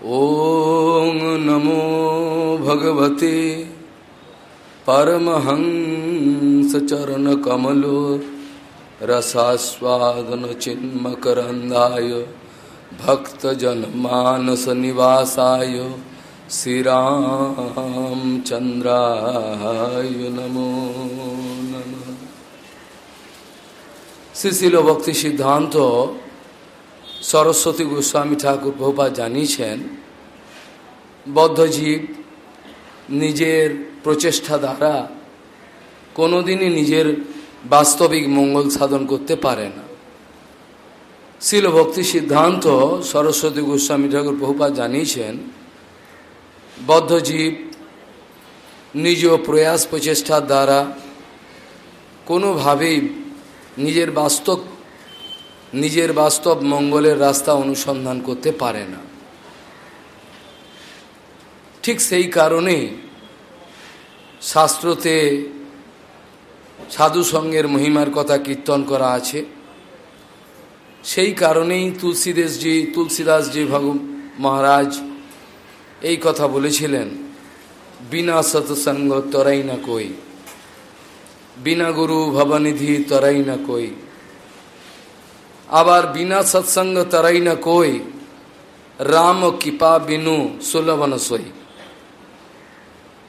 ॐ नमो भगवते परमहंसचरणकमलो रसास्वादनचिन्मकरन्दाय भक्तजनमानसनिवासाय श्रीरामचन्द्राय नमो नमः। श्रीशिलो भक्तिसिद्धान्तो সরস্বতী গোস্বামী ঠাকুর প্রভা জানিয়েছেন, বদ্ধজীব নিজের প্রচেষ্টা দ্বারা কোনোদিনই নিজের বাস্তবিক মঙ্গল সাধন করতে পারে না। শিল ভক্তি সিদ্ধান্ত সরস্বতী গোস্বামী ঠাকুর প্রভুপা জানিয়েছেন, বদ্ধজীব নিজ প্রয়াস প্রচেষ্টার দ্বারা কোনোভাবেই নিজের বাস্তব নিজের বাস্তব মঙ্গলের রাস্তা অনুসন্ধান করতে পারে না। ঠিক সেই কারণে শাস্ত্রতে সাধু সঙ্গের মহিমার কথা কীর্তন করা আছে। সেই কারণেই তুলসীদাসজি তুলসীদাসজি ভগ মহারাজ এই কথা বলেছিলেন, বিনা সৎসঙ্গ তরাই না কই, বিনা গুরু ভবনিধি তরাই না কই। আবার বিনা সৎসঙ্গ তারাই না কই, রাম কৃপা বিনু সুলভন সই।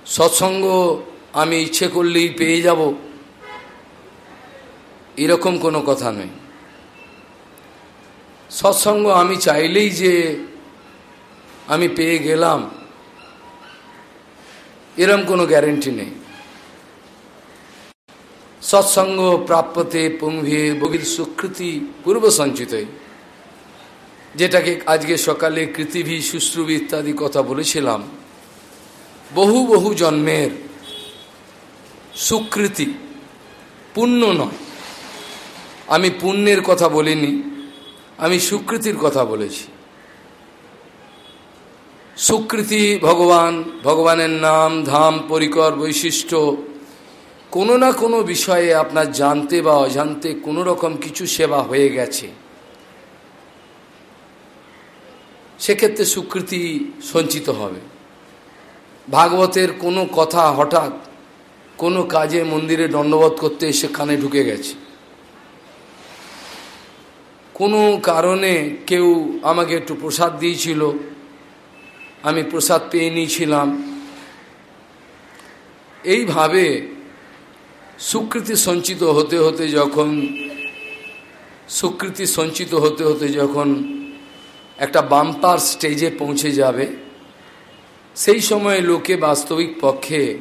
সৎসঙ্গ আমি ইচ্ছে করলেই পেয়ে যাব, এরকম কোনো কথা নয়। সৎসঙ্গ আমি চাইলেই যে আমি পেয়ে গেলাম, এরম কোনো গ্যারেন্টি নেই। সৎসঙ্গ প্রাপ্যতে পুঙ্গে বগির সুকৃতি পূর্ব সঞ্চিতই যেটাকে আজকে সকালে কৃতিভি শুশ্রুবি ইত্যাদি কথা বলেছিলাম। বহু বহু জন্মের সুকৃতি পুণ্য নয়। আমি পুণ্যের কথা বলিনি, আমি সুকৃতির কথা বলেছি। সুকৃতি ভগবান, ভগবানের নাম, ধাম, পরিকর, বৈশিষ্ট্য কোনো না কোনো বিষয়ে আপনার জানতে বা অজান্তে কোনো রকম কিছু সেবা হয়ে গেছে। সেক্ষেত্রে স্বীকৃতি সঞ্চিত হবে। ভাগবতের কোনো কথা হঠাৎ কোনো কাজে মন্দিরে দণ্ডবোধ করতে এসে কানে ঢুকে গেছে। কোনো কারণে কেউ আমাকে একটু প্রসাদ দিয়েছিল, আমি প্রসাদ পেয়ে নিয়েছিলাম। এইভাবে সুকৃতি সঞ্চিত হতে হতে যখন, সুকৃতি সঞ্চিত হতে হতে যখন একটা বাম্পার স্টেজে পৌঁছে যাবে, সেই সময়ে লোকে বাস্তবিক পক্ষে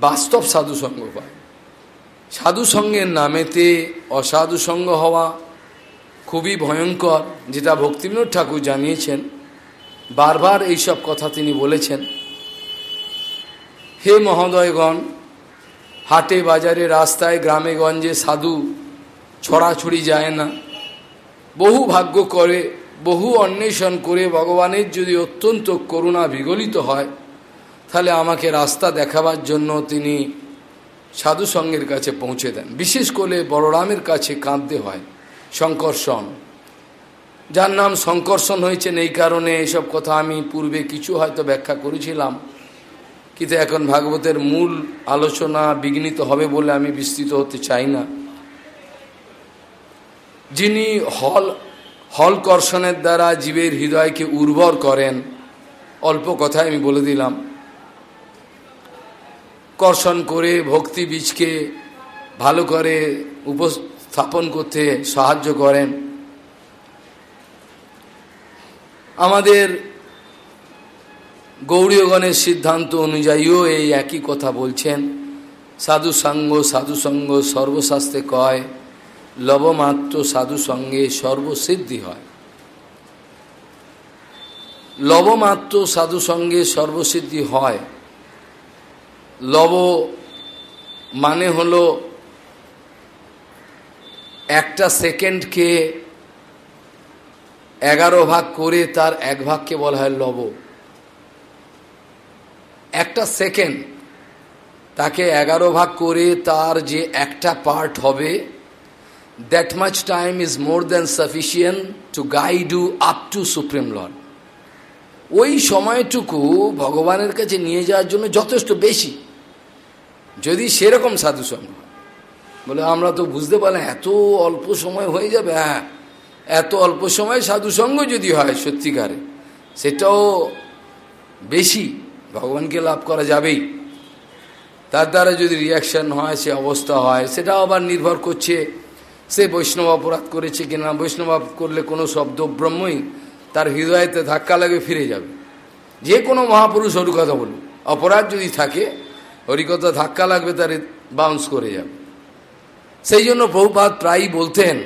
বাস্তব সাধুসঙ্গ পায়। সাধুসঙ্গের নামেতে অসাধু সঙ্গ হওয়া খুবই ভয়ঙ্কর, যেটা ভক্তিবিনোদ ঠাকুর জানিয়েছেন। বারবার এইসব কথা তিনি বলেছেন। হে মহোদয়গণ হাটে বাজারে, রাস্তায়, গ্রামে গঞ্জে সাধু ছড়াছড়ি যায় না। বহু ভাগ্য করে, বহু অন্বেষণ করে ভগবানের যদি অত্যন্ত করুণা বিগলিত হয়, তাহলে আমাকে রাস্তা দেখাবার জন্য তিনি সাধু সঙ্গের কাছে পৌঁছে দেন। বিশেষ করে বড়রামের কাছে কাঁদতে হয়। শঙ্কর্ষণ যার নাম শঙ্কর্ষণ হয়েছেন এই কারণে এসব কথা আমি পূর্বে কিছু হয়তো ব্যাখ্যা করেছিলাম। কিন্তু এখন ভাগবতের মূল আলোচনা বিঘ্নিত হবে বলে আমি বিস্তৃত হতে চাই না। যিনি হল হল কর্ষণের দ্বারা জীবের হৃদয়কে উর্বর করেন, অল্প কথায় আমি বলে দিলাম। কর্ষণ করে ভক্তি বীজকে ভালো করে উপস্থাপন করতে সাহায্য করেন। আমাদের গৌরীয়গণের সিদ্ধান্ত অনুযায়ীও এই একই কথা বলছেন। সাধু সঙ্গ সাধু সঙ্গ সর্বশাস্ত্রে কয়, লবমাত্র সাধু সঙ্গে সর্বসিদ্ধি হয়। লবমাত্র সাধু সঙ্গে সর্বসিদ্ধি হয়। লব মানে হলো একটা সেকেন্ডকে এগারো ভাগ করে তার এক ভাগকে বলা হয় লব। একটা সেকেন্ড তাকে এগারো ভাগ করে তার যে একটা পার্ট হবে that much time is more than sufficient to guide you up to supreme Lord. ওই সময়টুকু ভগবানের কাছে নিয়ে যাওয়ার জন্য যথেষ্ট বেশি। যদি সেরকম সাধু সাধুসঙ্গ বলে, আমরা তো বুঝতে পারলাম, এত অল্প সময় হয়ে যাবে। হ্যাঁ এত অল্প সময় সাধুসঙ্গ যদি হয় সত্যিকারে, সেটাও বেশি। ভগবানকে লাভ করা যাবেই। তার দ্বারা যদি রিয়াকশন হয়, সে অবস্থা হয়, সেটাও আবার নির্ভর করছে সে বৈষ্ণব অপরাধ করেছে কিনা। বৈষ্ণব করলে কোনো শব্দ ব্রহ্মই তার হৃদয়তে ধাক্কা লাগে ফিরে যাবে। যে কোনো মহাপুরুষ হরিকথা বলুন অপরাধ যদি থাকে, হরিকথা ধাক্কা লাগবে, তার বাউন্স করে যাবে। সেই জন্য বহুপাত প্রায়ই বলতেন,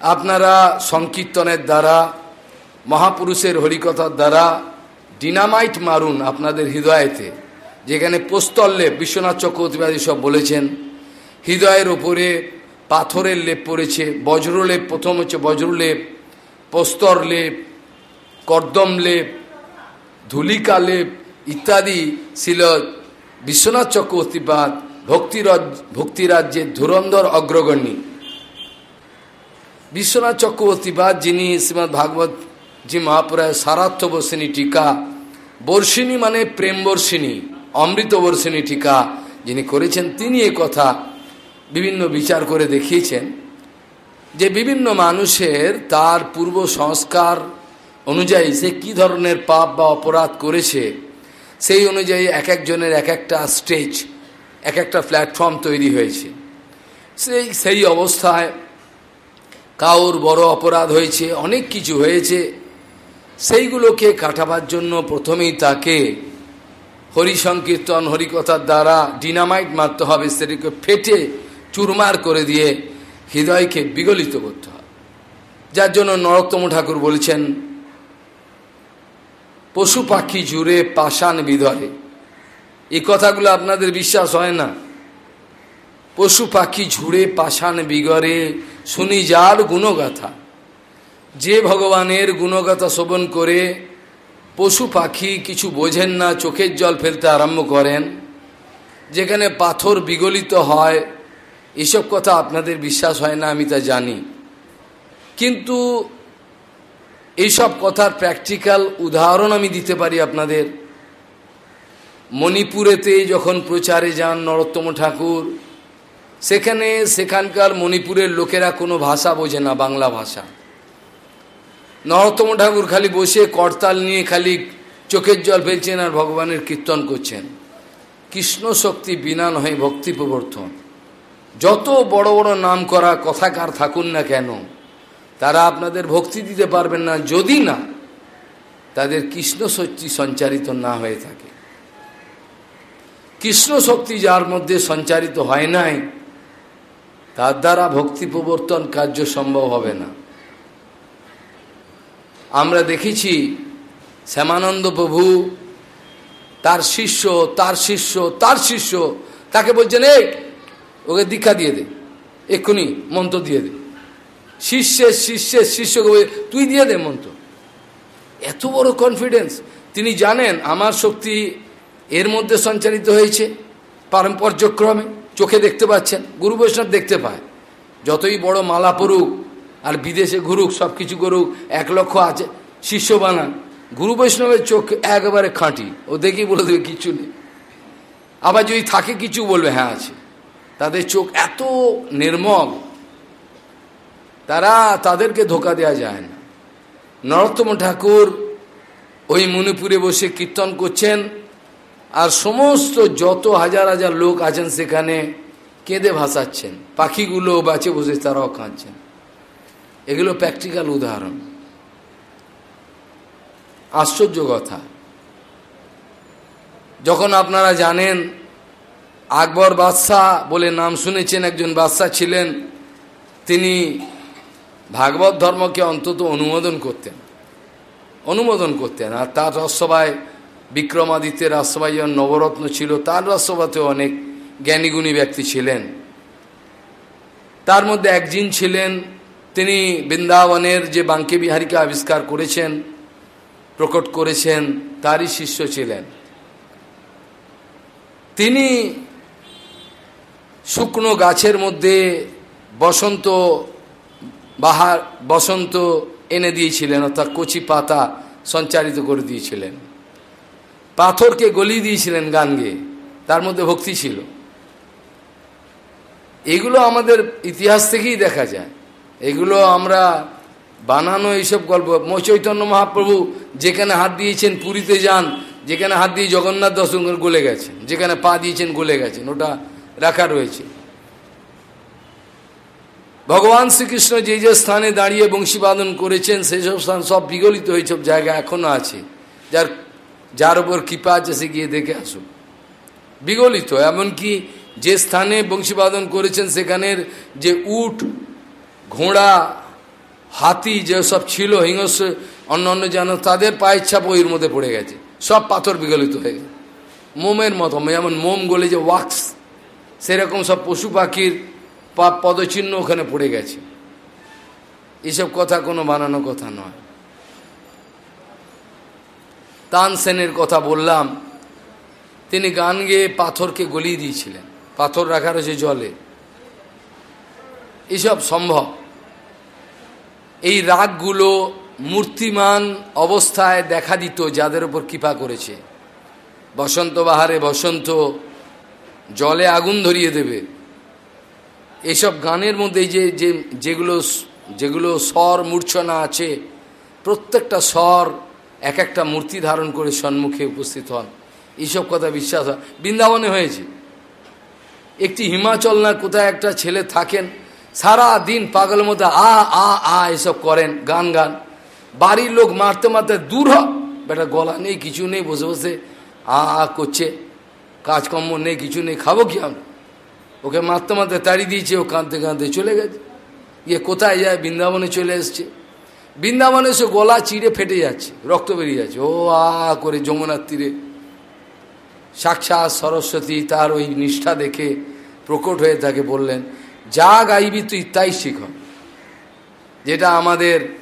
আপনারা সংকীর্তনের দ্বারা, মহাপুরুষের হরিকথার দ্বারা ডিনামাইট মারুন আপনাদের হৃদয়েতে, যেখানে পোস্তল লেপ বিশ্বনাথ চক্রবর্তীবাদী সব বলেছেন, হৃদয়ের ওপরে পাথরের লেপ পড়েছে, বজ্রলেপ, প্রথম হচ্ছে বজ্রলেপ পোস্তর লেপ কর্দম লেপ ধুলিকা লেপ ইত্যাদি ছিল বিশ্বনাথ চক্রবর্তীপাদ ভক্তিরজ, ভক্তিরাজ্যের ধুরন্ধর অগ্রগণ্যী বিশ্বনাথ চক্রবর্তীপাদ যিনি শ্রীমৎ ভাগবত জি মহাপুরায় সারার্থ বর্ষিনী টিকা বর্ষিনী মানে প্রেম বর্ষিনী অমৃত বর্ষিনী টিকা যিনি করেছেন, তিনি এ কথা বিভিন্ন বিচার করে দেখিয়েছেন যে বিভিন্ন মানুষের তার পূর্ব সংস্কার অনুযায়ী সে কি ধরনের পাপ বা অপরাধ করেছে, সেই অনুযায়ী এক একজনের এক একটা স্টেজ, এক একটা প্ল্যাটফর্ম তৈরি হয়েছে। সেই সেই অবস্থায় কাউর বড় অপরাধ হয়েছে, অনেক কিছু হয়েছে সেইগুলোকে কাটাবার জন্য প্রথমেই তাকে হরি সংকীর্তন হরিকথার দ্বারা ডিনামাইট মারতে হবে, সেটিকে ফেটে চুরমার করে দিয়ে হৃদয়কে বিগলিত করতে হবে। যার জন্য নরোত্তম ঠাকুর বলেছেন, পশু পাখি জুড়ে পাষাণ বিধরে এই কথাগুলো আপনাদের বিশ্বাস হয় না। পশু পাখি ঝুড়ে পাষাণ বিগরে শুনি যার গুণগাথা। যে ভগবানের গুণগাথা শোভন করে পশু পাখি কিছু বোঝেন না, চোখের জল ফেলতে আরম্ভ করেন, যেখানে পাথর বিগলিত হয়, এসব কথা আপনাদের বিশ্বাস হয় না, আমি তা জানি। কিন্তু এইসব কথার প্র্যাকটিক্যাল উদাহরণ আমি দিতে পারি আপনাদের। মণিপুরেতে যখন প্রচারে যান নরোত্তম ঠাকুর, সেখানে সেখানকার মণিপুরের লোকেরা কোনো ভাষা বোঝে না, বাংলা ভাষা। নরোত্তম ঠাকুর খালি বসে করতাল নিয়ে খালি চোখের জল ফেলছেন আর ভগবানের কীর্তন করছেন। কৃষ্ণ শক্তি বিনা নহে ভক্তি প্রবর্তন। যত বড় বড় নাম করা কথাকার থাকুন না কেন, তারা আপনাদের ভক্তি দিতে পারবেন না, যদি না তাদের কৃষ্ণ শক্তি সঞ্চারিত না হয়ে থাকে। কৃষ্ণ শক্তি যার মধ্যে সঞ্চারিত হয় নাই, তার দ্বারা ভক্তি প্রবর্তন কার্য সম্ভব হবে না। আমরা দেখেছি শ্যামানন্দ প্রভু, তার শিষ্য তার শিষ্য তার শিষ্য, তাকে বলছেন, এই, ওকে দীক্ষা দিয়ে দে, এক্ষুনি মন্ত্র দিয়ে দে। শিষ্যের শিষ্যের শিষ্যকে তুই দিয়ে দে মন্ত্র। এত বড় কনফিডেন্স তিনি জানেন আমার শক্তি এর মধ্যে সঞ্চারিত হয়েছে, পারম্পর্যক্রমে, চোখে দেখতে পাচ্ছেন, গুরু বৈষ্ণব দেখতে পায়। যতই বড় মালা পড়ুক আর বিদেশে ঘুরুক সব কিছু করুক, এক লক্ষ আছে, শিষ্য বানান। গুরু বৈষ্ণবের চোখ একেবারে খাঁটি, ও দেখেই বলে দেবে কিছু নেই। আবার যদি থাকে কিছু বলবে হ্যাঁ আছে। তাদের চোখ এত নির্মল, তারা তাদেরকে ধোকা দেওয়া যায় না। নরোত্তম ঠাকুর ওই মণিপুরে বসে কীর্তন করছেন, আর সমস্ত যত হাজার হাজার লোক আছেন সেখানে কেঁদে ভাসাচ্ছেন। পাখিগুলো বাঁচে বসে, তারাও কাঁদছেন। এগুলো প্র্যাকটিক্যাল উদাহরণ। আশ্চর্য কথা। যখন আপনারা জানেন, আকবর বাদশাহ বলে নাম শুনেছেন, একজন বাদশাহ ছিলেন, তিনি ভাগবত ধর্মকে অন্তত অনুমোদন করতেন। অনুমোদন করতেন। আর তার রসভায় বিক্রমাদিত্যের রাজসভায় যখন নবরত্ন ছিল, তার রাজসভাতেও অনেক জ্ঞানীগুণী ব্যক্তি ছিলেন। তার মধ্যে একজন ছিলেন তিনি বৃন্দাবনের যে বাঙ্কে বিহারীকে আবিষ্কার করেছেন, প্রকট করেছেন, তারই শিষ্য ছিলেন। তিনি শুকনো গাছের মধ্যে বসন্ত বাহার, বসন্ত এনে দিয়েছিলেন, অর্থাৎ কচি পাতা সঞ্চারিত করে দিয়েছিলেন। পাথরকে গলিয়ে দিয়েছিলেন গান গেয়ে তার মধ্যে ভক্তি ছিল। এগুলো আমাদের ইতিহাস থেকেই দেখা যায়। এগুলো আমরা বানানো এইসব গল্প। চৈতন্য মহাপ্রভু যেখানে হাত দিয়েছেন পুরীতে যান, যেখানে হাত দিয়ে জগন্নাথ দর্শন গলে গেছেন, যেখানে পা দিয়েছেন গলে গেছেন, ওটা রাখা রয়েছে। ভগবান শ্রীকৃষ্ণ যে যে স্থানে দাঁড়িয়ে বংশীবাদন করেছেন সেসব স্থান সব বিগলিত হয়ে সব জায়গা এখনও আছে। যার যার উপর কৃপা আছে সে গিয়ে দেখে আসুক। বিগলিত, এমনকি যে স্থানে বংশীবাদন করেছেন, সেখানের যে উট ঘোড়া, হাতি যেসব ছিল, হিংস্র অন্য অন্য যেন তাদের পায়ের ছাপ ওইর মধ্যে পড়ে গেছে। সব পাথর বিগলিত হয়ে গেছে মোমের মতো, যেমন মোম গলে যে ওয়াক্স, সেরকম সব পশু পাখির পদচিহ্ন ওখানে পড়ে গেছে। এসব কথা কোনো বানানো কথা নয়। তানসেনের কথা বললাম, তিনি গান গেয়ে পাথরকে গলিয়ে দিয়েছিলেন। পাথর রাখা রয়েছে জলে। এসব সম্ভব। এই রাগগুলো মূর্তিমান অবস্থায় দেখা দিত যাদের উপর কৃপা করেছে। বসন্ত বাহারে বসন্ত, জলে আগুন ধরিয়ে দেবে। এসব গানের মধ্যে যে যেগুলো যেগুলো স্বর মূর্ছনা আছে, প্রত্যেকটা স্বর এক একটা মূর্তি ধারণ করে সম্মুখে উপস্থিত হন। এইসব কথা বিশ্বাস হয়। বৃন্দাবনে হয়েছে। একটি হিমাচল না কোথায় একটা ছেলে থাকেন সারা দিন পাগলের মধ্যে আ আ আ এসব করেন, গান গান। বাড়ির লোক মারতে মারতে দূর হ। বেটা, গলা নেই, কিছু নেই, বসে বসে আ আ করছে। কাজকর্ম নেই, কিছু নেই, খাব কি আমি? ওকে মারতে মারতে তাড়ি দিয়েছে, ও কাঁদতে কাঁদতে চলে গেছে। ইয়ে কোথায় যায়? বৃন্দাবনে চলে এসছে। বৃন্দাবনে সে গলা চিড়ে ফেটে যাচ্ছে, রক্ত বেরিয়ে যাচ্ছে। ও আ করে যমুনার তীরে। সাক্ষাৎ সরস্বতী তার ওই নিষ্ঠা দেখে প্রকট হয়ে তাকে বললেন যা গাইবি তুই তাই শিখ। যেটা আমাদের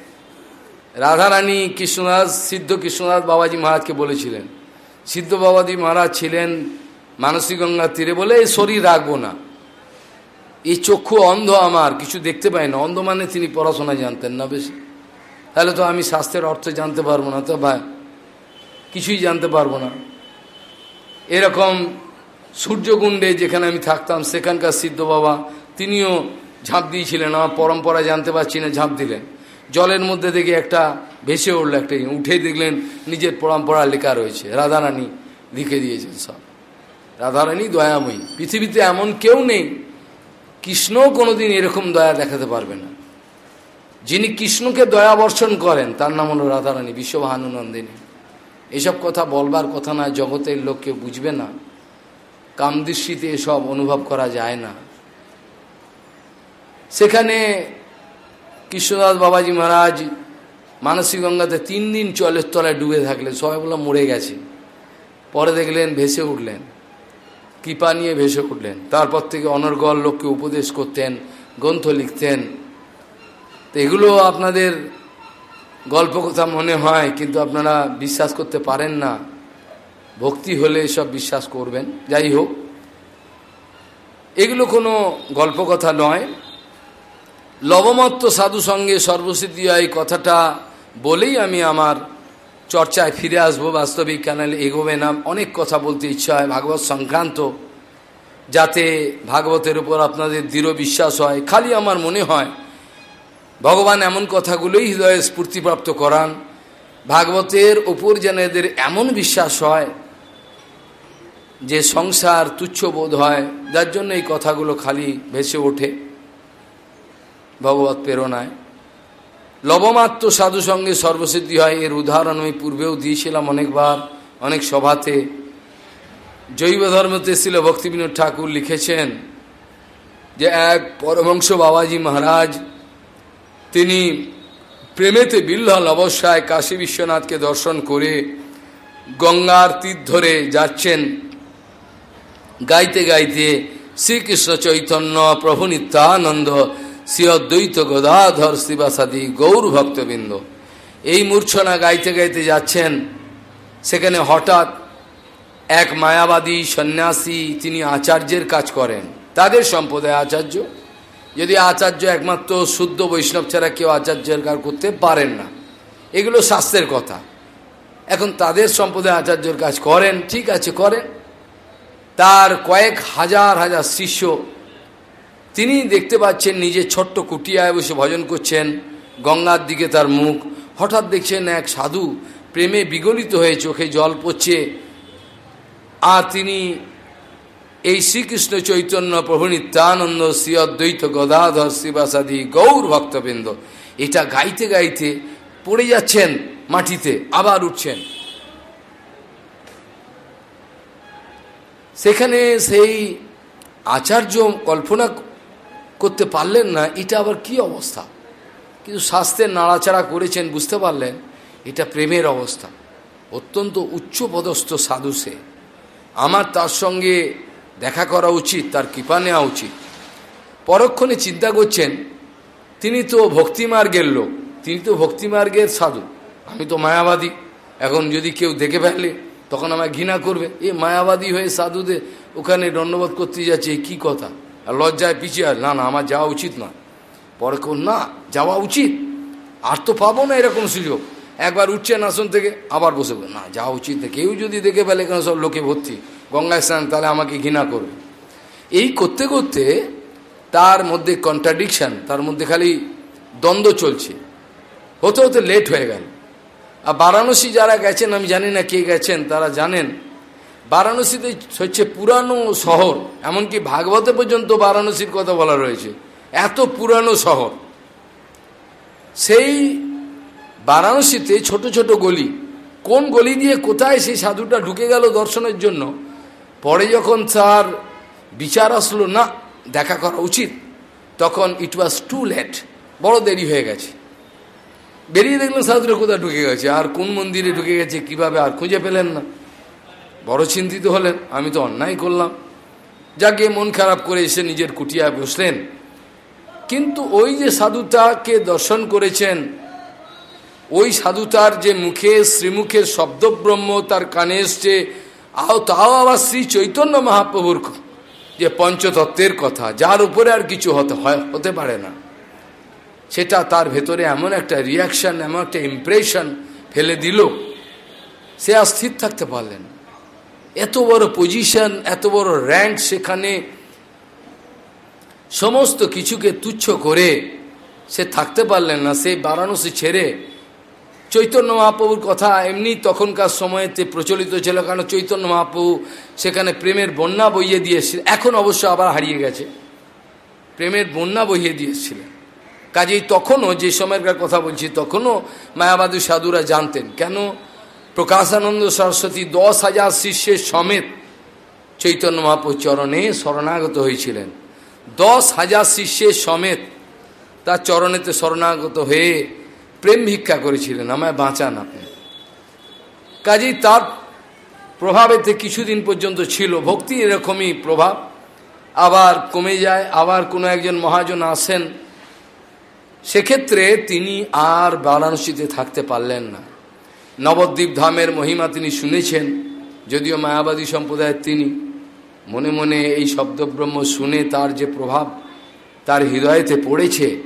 রাধারানী কৃষ্ণদাস, সিদ্ধ কৃষ্ণদাস বাবাজি মহারাজকে বলেছিলেন। সিদ্ধ বাবাজি মহারাজ ছিলেন মানসী গঙ্গার তীরে বলে এই শরীর রাখব না। এই চক্ষু অন্ধ আমার, কিছু দেখতে পাই না। অন্ধ মানে তিনি পড়াশোনা জানতেন না বেশি। তাহলে তো আমি স্বাস্থ্যের অর্থ জানতে পারব না তো ভাই। কিছুই জানতে পারব না। এরকম সূর্যকুণ্ডে যেখানে আমি থাকতাম, সেখানকার সিদ্ধ বাবা তিনিও ঝাঁপ দিয়েছিলেন, আমার পরম্পরা জানতে পারছি না, ঝাঁপ দিলেন। জলের মধ্যে দেখে একটা ভেসে উঠল একটা উঠে দেখলেন নিজের পরম্পরা লেখা রয়েছে, রাধারানী লিখে দিয়েছেন সব। রাধারানী দয়াময়ী, পৃথিবীতে এমন কেউ নেই, কৃষ্ণও কোনোদিন এরকম দয়া দেখাতে পারবে না। যিনি কৃষ্ণকে দয়া বর্ষণ করেন, তার নাম হলো রাধারানী, বিশ্বভানুনন্দিনী। এসব কথা বলবার কথা না জগতের লোককে বুঝবে না, কামদৃষ্টিতে এসব অনুভব করা যায় না। সেখানে কৃষ্ণদাস বাবাজি মহারাজ মানসী গঙ্গাতে তিন দিন চলের তলায় ডুবে থাকলেন, সবাই বলে মরে গেছে। পরে দেখলেন ভেসে উঠলেন, কৃপা নিয়ে ভেসে উঠলেন। তারপর থেকে অনর্গল লোককে উপদেশ করতেন, গ্রন্থ লিখতেন। তো এগুলো আপনাদের গল্প কথা মনে হয়, কিন্তু আপনারা বিশ্বাস করতে পারেন না। ভক্তি হলে সব বিশ্বাস করবেন। যাই হোক, এগুলো কোনো গল্প কথা নয়। লবমত্ত সাধু সঙ্গে সর্বসিদ্ধি এই কথাটা বলেই আমি আমার চর্চায় ফিরে আসব। বাস্তবিক ক্যানেল এগোবে না। অনেক কথা বলতে ইচ্ছা হয়। ভাগবত সংক্রান্ত, যাতে ভাগবতের উপর আপনাদের দৃঢ় বিশ্বাস হয়। খালি আমার মনে হয়, ভগবান এমন কথাগুলোই হৃদয়ে স্ফূর্তিপ্রাপ্ত করান। ভাগবতের ওপর যেন এদের এমন বিশ্বাস হয়, যে সংসার তুচ্ছ বোধ হয়, যার জন্য এই কথাগুলো খালি ভেসে ওঠে। ভগবত প্রেরণায়। লবমাত্র সাধু সঙ্গে সর্বসিদ্ধি হয়, এর উদাহরণ আমি পূর্বেও দিয়েছিলাম অনেকবার, অনেক সভাতে। জৈব ধর্মতে ছিল ভক্তিবিনোদ ঠাকুর লিখেছেন যে, এক পরমংশ বাবাজি মহারাজ, তিনি প্রেমেতে বিল্লাল অবস্যায় কাশী বিশ্বনাথকে দর্শন করে গঙ্গার তীর ধরে যাচ্ছেন। গাইতে গাইতে শ্রীকৃষ্ণ চৈতন্য প্রভু নিত্যানন্দ শ্রী অদ্বৈত গদাধর শিবাসাদি গৌর ভক্তবৃন্দ। এই মূর্ছনা গাইতে গাইতে যাচ্ছেন। সেখানে হঠাৎ এক মায়াবাদী সন্ন্যাসী তিনি আচার্যের কাজ করেন। তাদের সম্প্রদায় আচার্য। যদি আচার্য একমাত্র শুদ্ধ বৈষ্ণব ছাড়া কেউ আচার্যের কাজ করতে পারেন না। এগুলো শাস্ত্রের কথা। এখন তাদের সম্প্রদায় আচার্যর কাজ করেন, ঠিক আছে, করেন। তার কয়েক হাজার হাজার শিষ্য তিনি দেখতে পাচ্ছেন নিজের ছোট্ট কুটিয়ায় বসে ভজন করছেন, গঙ্গার দিকে তার মুখ। হঠাৎ দেখছেন এক সাধু প্রেমে বিগলিত হয়ে চোখে জল পড়ছে। আর তিনি এই শ্রীকৃষ্ণ চৈতন্য প্রভু নিত্যানন্দ শ্রী অদ্বৈত গদাধর শিবাসাদি গৌর ভক্তবৃন্দ, এটা গাইতে গাইতে পড়ে যাচ্ছেন মাটিতে, আবার উঠছেন। সেখানে সেই আচার্য কল্পনা করতে পারলেন না, এটা আবার কি অবস্থা? কিন্তু স্বাস্থ্যের নাড়াচাড়া করেছেন, বুঝতে পারলেন, এটা প্রেমের অবস্থা। অত্যন্ত উচ্চ পদস্থ সাধু সে। আমার তার সঙ্গে দেখা করা উচিত, তার কৃপা নেওয়া উচিত। পরক্ষণে চিন্তা করছেন, তিনি তো ভক্তিমার্গের লোক, তিনি তো ভক্তিমার্গের সাধু। আমি তো মায়াবাদী। এখন যদি কেউ দেখে ফেলে, তখন আমায় ঘৃণা করবে। এ মায়াবাদী হয়ে সাধুদের ওখানে দণ্ডবোধ করতে যাচ্ছে কি কথা? লজ্জায় পিছিয়ে, না না, আমার যাওয়া উচিত না পরে কোন না, যাওয়া উচিত। আর তো পাবো না এরকম সুযোগ। একবার উঠছেন আসন থেকে, আবার বসে না, যাওয়া উচিত না। কেউ যদি দেখে ফেলে কেন সব লোকে ভর্তি, গঙ্গায় স্নান, তাহলে আমাকে ঘৃণা করবে। এই করতে করতে তার মধ্যে কন্ট্রাডিকশান তার মধ্যে খালি দ্বন্দ্ব চলছে। হতে হতে লেট হয়ে গেল। আর বারাণসী যারা গেছেন, আমি জানি না কে গেছেন, তারা জানেন বারাণসীতে হচ্ছে পুরানো শহর, এমনকি ভাগবতে পর্যন্ত বারাণসীর কথা বলা রয়েছে। এত পুরানো শহর। সেই বারাণসীতে ছোট ছোট গলি। কোন গলি দিয়ে কোথায় সেই সাধুটা ঢুকে গেল দর্শনের জন্য? পরে যখন তার বিচার আসলো, না, দেখা করা উচিত। তখন ইট ওয়াজ টু লেট বড় দেরি হয়ে গেছে। বেরিয়ে দেখলেন সাধুরা কোথায় ঢুকে গেছে, আর কোন মন্দিরে ঢুকে গেছে, কীভাবে, আর খুঁজে পেলেন না। বড় চিন্তিত হলেন, আমি তো অন্যায় করলাম। যাকে মন খারাপ করে এসে নিজের কুটিয়ায় বসলেন। কিন্তু ওই যে সাধুতাকে দর্শন করেছেন, ওই সাধুতার যে মুখে শ্রীমুখের শব্দব্রহ্ম তার কানে এসছে, আও তাও আবার শ্রী চৈতন্য মহাপ্রভুর যে পঞ্চতত্ত্বের কথা, যার উপরে আর কিছু হতে হয়, হতে পারে না। সেটা তার ভেতরে এমন একটা রিয়াকশন এমন একটা ইমপ্রেশন ফেলে দিল, সে আর স্থির থাকতে পারলেন এত বড় পজিশন এত বড় র্যাঙ্ক সেখানে সমস্ত কিছুকে তুচ্ছ করে সে থাকতে পারলেন না, সে বারাণসী ছেড়ে চৈতন্য মহাপ্রভুর কথা এমনি তখনকার সময়তে প্রচলিত ছিল, কারণ চৈতন্য মহাপ্রভু সেখানে প্রেমের বন্যা বইয়ে দিয়েছিল এখন অবশ্য আবার হারিয়ে গেছে। প্রেমের বন্যা বইয়ে দিয়েছিলেন কাজেই তখনও যে সময়কার কথা বলছি, তখনও মায়াবাদী সাধুরা জানতেন, কেন প্রকাশানন্দ সরস্বতী দশ হাজার শিষ্যের সমেত চৈতন্য মহাপ্রভু চরণে শরণাগত হয়েছিলেন। দশ হাজার শিষ্যের সমেত তার চরণেতে শরণাগত হয়ে প্রেম ভিক্ষা করেছিলেন। আমায় বাঁচান আপনি। কাজেই তার প্রভাবেতে কিছুদিন পর্যন্ত ছিল। ভক্তি এরকমই প্রভাব। আবার কমে যায়। আবার কোনো একজন মহাজন আসেন। সেক্ষেত্রে তিনি আর বারাণসীতে থাকতে পারলেন না। নবদ্বীপ ধামের মহিমা তিনি শুনেছেন, যদিও মায়াবাদী সম্প্রদায়ের তিনি। মনে মনে এই শব্দব্রহ্ম শুনে তার যে প্রভাব, তার হৃদয়েতে পড়েছে,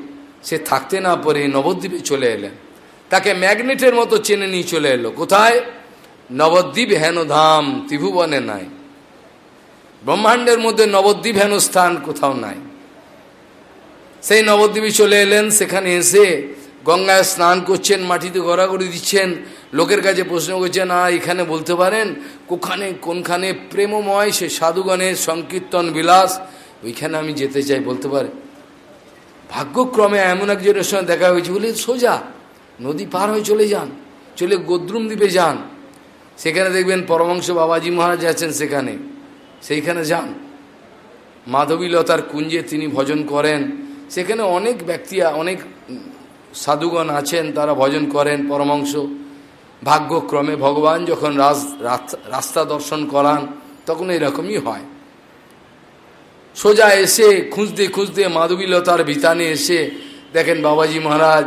সে থাকতে না পরে নবদ্বীপে চলে এলেন। তাকে ম্যাগনেটের মতো চেনে নিয়ে চলে এলো। কোথায়? নবদ্বীপ হেন ধাম, ত্রিভুবনে নাই। ব্রহ্মাণ্ডের মধ্যে নবদ্বীপ হেন স্থান কোথাও নাই। সেই নবদ্বীপে চলে এলেন, সেখানে এসে গঙ্গায় স্নান করছেন, মাটিতে গড়াগড়ি দিচ্ছেন, লোকের কাছে প্রশ্ন করছেন আর এখানে বলতে পারেন, কোখানে, কোনখানে প্রেমময় সে সাধুগণের সংকীর্তন বিলাস, ওইখানে আমি যেতে চাই, বলতে পারে। ভাগ্যক্রমে এমন একজনের সঙ্গে দেখা হয়েছে বলে সোজা, নদী পার হয়ে চলে যান, চলে গোদ্রুম দ্বীপে যান। সেখানে দেখবেন পরমংশ বাবাজি মহারাজ আছেন সেখানে, সেইখানে যান। মাধবীলতার কুঞ্জে তিনি ভজন করেন। সেখানে অনেক ব্যক্তি, অনেক সাধুগণ আছেন, তারা ভজন করেন পরমাংশ ভাগ্যক্রমে ভগবান যখন রাস্তা দর্শন করান, তখন এরকমই হয়। সোজা এসে খুঁজতে খুঁজতে মাধবীলতার বিতানে এসে দেখেন বাবাজি মহারাজ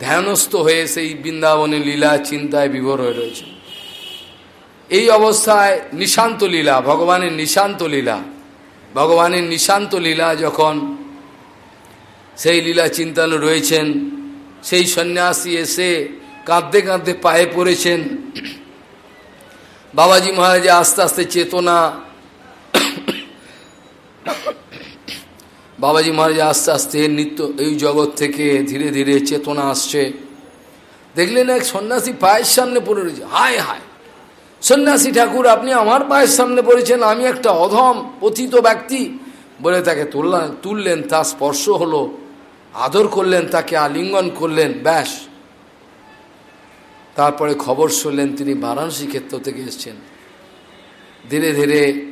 ধ্যানস্থ হয়ে সেই বৃন্দাবনে লীলা চিন্তায় বিভোর হয়ে রয়েছে। এই অবস্থায় নিশান্ত লীলা, ভগবানের নিশান্ত লীলা, ভগবানের নিশান্ত লীলা যখন সেই লীলা চিন্তানো রয়েছেন সেই সন্ন্যাসী এসে কাঁদতে কাঁদতে পায়ে পড়েছেন। বাবাজি মহারাজে আস্তে আস্তে চেতনা বাবাজি মহারাজ আস্তে আস্তে নিত্য এই জগৎ থেকে ধীরে ধীরে চেতনা আসছে। দেখলেন এক সন্ন্যাসী পায়ের সামনে পড়ে রয়েছে। হায় হায়! সন্ন্যাসী ঠাকুর, আপনি আমার পায়ের সামনে পড়েছেন, আমি একটা অধম পথিত ব্যক্তি। বলে তাকে তুললেন তুললেন, তার স্পর্শ হলো আদর করলেন, তাকে আলিঙ্গন করলেন, ব্যাস। তারপরে খবর শুনলেন, তিনি বারাণসী ক্ষেত্র থেকে এসছেন। ধীরে ধীরে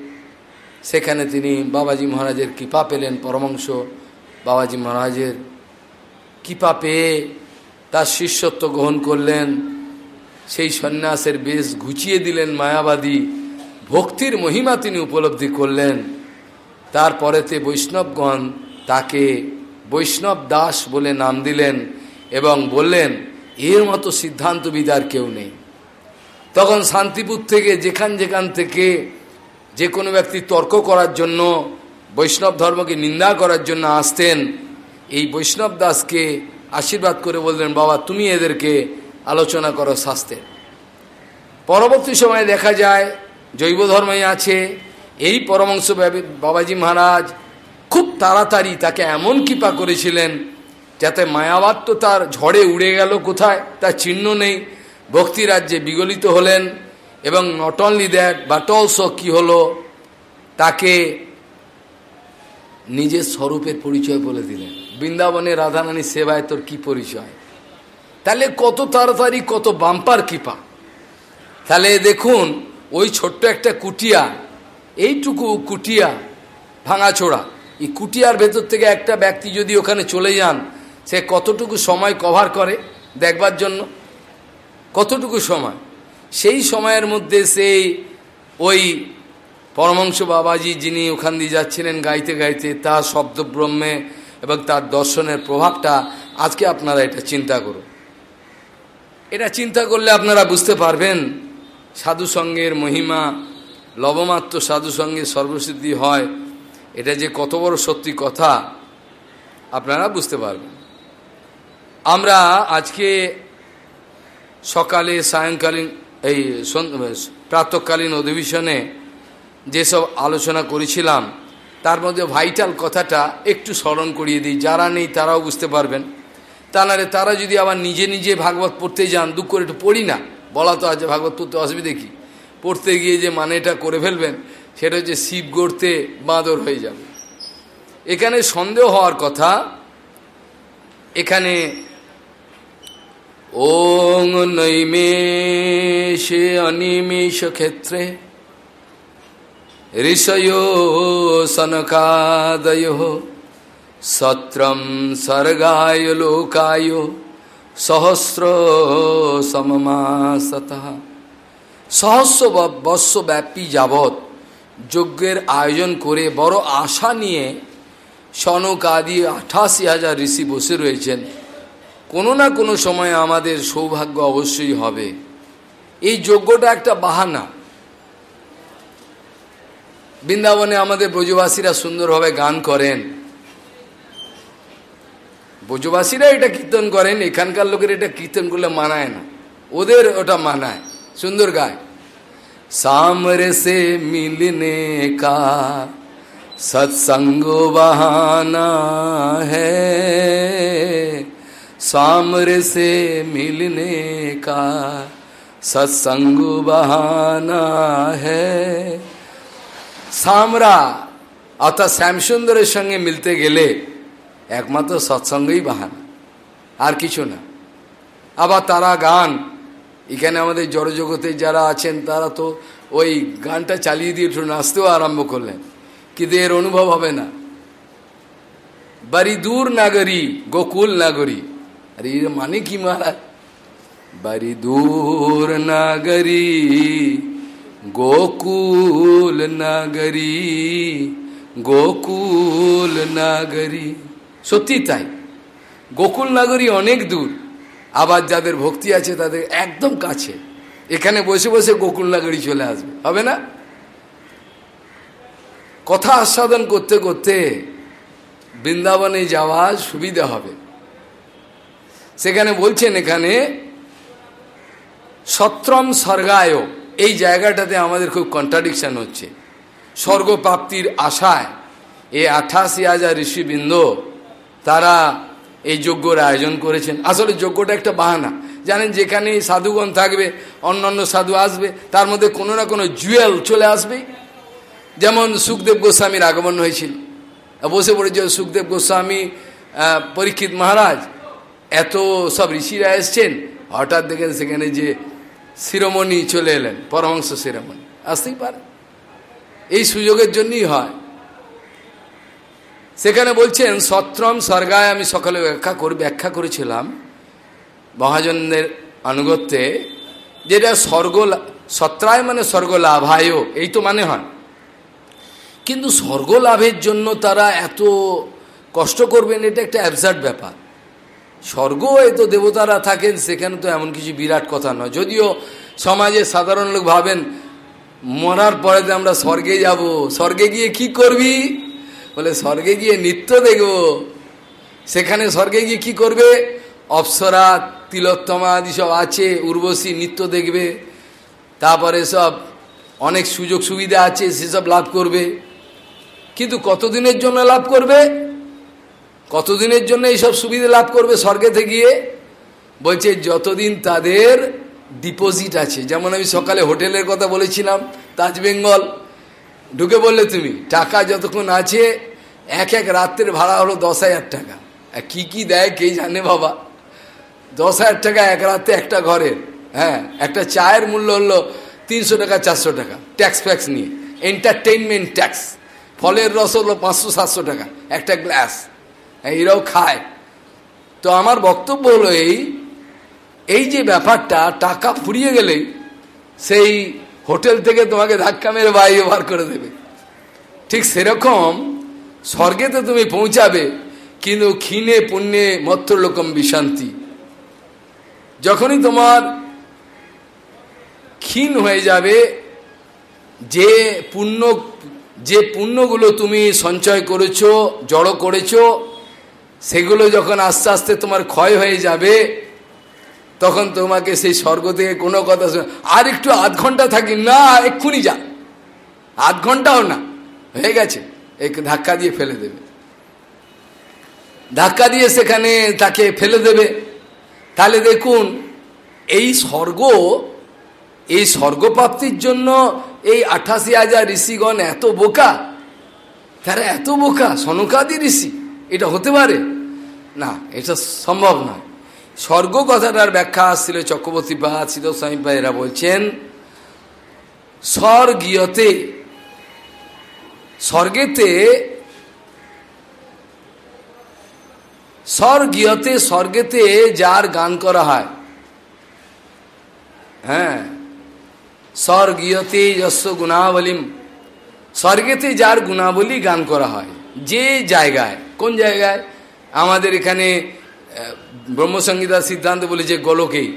সেখানে তিনি বাবাজি মহারাজের কৃপা পেলেন পরমাংশ বাবাজি মহারাজের কৃপা পেয়ে তার শিষ্যত্ব গ্রহণ করলেন। সেই সন্ন্যাসের বেশ ঘুচিয়ে দিলেন মায়াবাদী ভক্তির মহিমা তিনি উপলব্ধি করলেন। তারপরেতে বৈষ্ণবগণ তাকে বৈষ্ণব দাস বলে নাম দিলেন এবং বললেন, এর মতো সিদ্ধান্তবিদার কেউ নেই। তখন শান্তিপুর থেকে যেখান যেখান থেকে যে কোনো ব্যক্তি তর্ক করার জন্য, বৈষ্ণব ধর্মকে নিন্দা করার জন্য আসতেন, এই বৈষ্ণব দাসকে আশীর্বাদ করে বললেন, বাবা, তুমি এদেরকে আলোচনা করো শাস্ত্রের পরবর্তী সময়ে দেখা যায়, জৈব ধর্মই আছে। এই পরমাংশ বাবাজি মহারাজ খুব তাড়াতাড়ি তাকে এমন কৃপা করেছিলেন যাতে মায়াবাদ তো তার ঝড়ে উড়ে গেল কোথায়, তার চিহ্ন নেই। ভক্তি রাজ্যে বিগলিত হলেন এবং not only that but also কি হলো? তাকে নিজের স্বরূপের পরিচয় বলে দিলেন। বৃন্দাবনে রাধারানী সেবায় তোর কি পরিচয়? তাহলে কত তাড়াতাড়ি, কত বাম্পার কৃপা। তাহলে দেখুন, ওই ছোট্ট একটা কুটিয়া, এইটুকু কুটিয়া ভাঙাচোড়া এই কুটিয়ার ভেতর থেকে একটা ব্যক্তি যদি ওখানে চলে যান, সে কতটুকু সময় কভার করে দেখবার জন্য? কতটুকু সময়? সেই সময়ের মধ্যে সেই ওই পরমাংশ বাবাজি যিনি ওখান দিয়ে যাচ্ছিলেন গাইতে গাইতে, তার শব্দব্রহ্মে এবং তার দর্শনের প্রভাবটা আজকে আপনারা এটা চিন্তা করুন। এটা চিন্তা করলে আপনারা বুঝতে পারবেন, সাধুসঙ্গের মহিমা, লবমাত্র সাধুসঙ্গের সর্বসিদ্ধি হয়। এটা যে কত বড় সত্যি কথা, আপনারা বুঝতে পারবেন। আমরা আজকে সকালে, সায়ংকালীন, এই প্রাতকালীন অধিবেশনে যেসব আলোচনা করেছিলাম, তার মধ্যে ভাইটাল কথাটা একটু স্মরণ করিয়ে দিই। যারা নেই, তারাও বুঝতে পারবেন। তা নাহলে তারা যদি আবার নিজে নিজে ভাগবত পড়তে যান, দুঃখ করে একটু পড়ি না। বলা তো আছে, ভাগবত পড়তে অসুবিধে কি? পড়তে গিয়ে যে মানেটা করে ফেলবেন সেটা হচ্ছে শিব গড়তে বাঁদর হয়ে যাবে। এখানে সন্দেহ হওয়ার কথা, এখানে ওং নৈমেষে অনিমেষ ক্ষেত্রে ঋষয় সনকাদয় সত্রম স্বর্গায় লোকায় সহস্র সমমাসত। সহস্র বৎসব্যাপী যাবৎ যজ্ঞের আয়োজন করে বড় আশা নিয়ে সনক আদি আঠাশি হাজার ঋষি বসে রয়েছেন। কোনো না কোনো সময় আমাদের সৌভাগ্য অবশ্যই হবে। এই যজ্ঞটা একটা বাহানা। বৃন্দাবনে আমাদের ব্রজবাসীরা সুন্দরভাবে গান করেন। ব্রজবাসীরা এটা কীর্তন করেন, এখানকার লোকের এটা কীর্তন করলে মানায় না। ওদের ওটা মানায়। সুন্দর গায়। सामर से मिलने का सत्संग बहाना है सामर से मिलने का सत्संग बहाना है সামরা অর্থাৎ শ্যামসুন্দরের সঙ্গে মিলতে গেলে একমাত্র সৎসঙ্গই বাহানা আর কিছু না আবার তারা গান এখানে আমাদের জড়জগতে যারা আছেন, তারা তো ওই গানটা চালিয়ে দিয়ে একটু নাচতেও আরম্ভ করলেন। কিন্তু এর অনুভব হবে না। বাড়ি দূর নাগরী, গোকুল নাগরী। আর এর মানে কি মারা বাড়ি দূর নাগরী, গোকুল নাগরী গোকুল নাগরী। সত্যি তাই। গোকুল নাগরী অনেক দূর। আবার যাদের ভক্তি আছে তাদের একদম কাছে। এখানে বসে বসে গোকুল নাগরী চলে আসবে। হবে না? কথা আস্বাদন করতে করতে বৃন্দাবনে যাওয়া সুবিধা হবে। সেখানে বলছেন এখানে, সত্রম স্বর্গায়, এই জায়গাটাতে আমাদের খুব কন্ট্রাডিকশন হচ্ছে। স্বর্গপ্রাপ্তির আশায়, এই আঠাশি হাজার ঋষিবৃন্দ, তারা এই যজ্ঞর আয়োজন করেছেন। আসলে যজ্ঞটা একটা বাহানা। জানেন যেখানে সাধুগণ থাকবে, অন্যান্য সাধু আসবে, তার মধ্যে কোনো না কোনো জুয়েল চলে আসবে। যেমন সুখদেব গোস্বামীর আগমন হয়েছিল। বসে পড়েছে সুখদেব গোস্বামী পরীক্ষিত মহারাজ। এত সব ঋষিরা এসছেন। হঠাৎ দেখেন সেখানে যে শিরোমণি চলে এলেন পরমংশ শিরোমণি। আসতেই পারে। এই সুযোগের জন্যই হয়। সেখানে বলছেন, সত্রম স্বর্গায় আমি সকালে ব্যাখ্যা করে, ব্যাখ্যা করেছিলাম মহাজনদের আনুগত্যে, যেটা স্বর্গ সত্রায় মানে স্বর্গ লাভায় এই তো মানে হয়। কিন্তু স্বর্গ লাভের জন্য তারা এত কষ্ট করবেন, এটা একটা অ্যাবসার্ট ব্যাপার। স্বর্গ তো দেবতারা থাকেন, সেখানে তো এমন কিছু বিরাট কথা নয়। যদিও সমাজে সাধারণ লোক ভাবেন, মরার পরে আমরা স্বর্গে যাব, স্বর্গে গিয়ে কি করবি? বলে, স্বর্গে গিয়ে নৃত্য দেখব সেখানে স্বর্গে গিয়ে কি করবে? অপ্সরা, তিলোত্তমা আদি সব আছে, উর্বশী, নৃত্য দেখবে। তারপরে সব অনেক সুযোগ সুবিধা আছে সেসব লাভ করবে। কিন্তু কতদিনের জন্য লাভ করবে? কতদিনের জন্য এইসব সুবিধা লাভ করবে স্বর্গেতে গিয়ে? বলছে, যতদিন তাদের ডিপোজিট আছে, যেমন আমি সকালে হোটেলের কথা বলেছিলাম তাজ বেঙ্গল ঢুকে বললে তুমি, টাকা যতক্ষণ আছে, এক এক রাত্রের ভাড়া হলো দশ হাজার টাকা। কি কি দেয় কে জানে বাবা? দশ হাজার টাকা এক রাত্রে একটা ঘরের হ্যাঁ একটা চায়ের মূল্য হলো তিনশো টাকা, চারশো টাকা ট্যাক্স ফ্যাক্স নিয়ে। এন্টারটেনমেন্ট ট্যাক্স ফলের রস হলো পাঁচশো, সাতশো টাকা, একটা গ্লাস হ্যাঁ এরাও খায়। তো আমার বক্তব্য হলো এই এই যে ব্যাপারটা, টাকা ফুরিয়ে গেলেই সেই হোটেল থেকে তোমাকে ধাক্কা মেরে বাইরে বার করে দেবে। ঠিক সেরকম স্বর্গেতে তুমি পৌঁছাবে, কিন্তু ক্ষীণে পুণ্যে মত্রলোকম বিশান্তি যখনই তোমার ক্ষীণ হয়ে যাবে, যে পুণ্য, যে পুণ্যগুলো তুমি সঞ্চয় করেছ, জড়ো করেছ, সেগুলো যখন আস্তে আস্তে তোমার ক্ষয় হয়ে যাবে তখন তোমাকে সেই স্বর্গ থেকে কোনো কথা শুনে আর একটু আধ ঘণ্টা থাকি না, এক্ষুনি যা। আধ ঘন্টাও না। হয়ে গেছে। এক ধাক্কা দিয়ে ফেলে দেবে। ধাক্কা দিয়ে সেখানে তাকে ফেলে দেবে। তাহলে দেখুন, এই স্বর্গ, এই স্বর্গপ্রাপ্তির জন্য এই আঠাশি হাজার ঋষিগণ এত বোকা। তারা এত বোকা, সনকাদি ঋষি। এটা হতে পারে? না, এটা সম্ভব নয়। স্বর্গ কথাটার ব্যাখ্যা আসছিল, চক্রবর্তী পা স্বামী পা এরা বলছেন, স্বর্গীয়তে, স্বর্গেতে স্বর্গীয়তে, স্বর্গেতে যার গান করা হয় হ্যাঁ স্বর্গীয়তে যশ গুণাবলিম, স্বর্গেতে যার গুণাবলী গান করা হয়, যে জায়গায়, কোন জায়গায়? আমাদের এখানে ব্রহ্মসংগীতার সিদ্ধান্ত বলেছে গোলকেই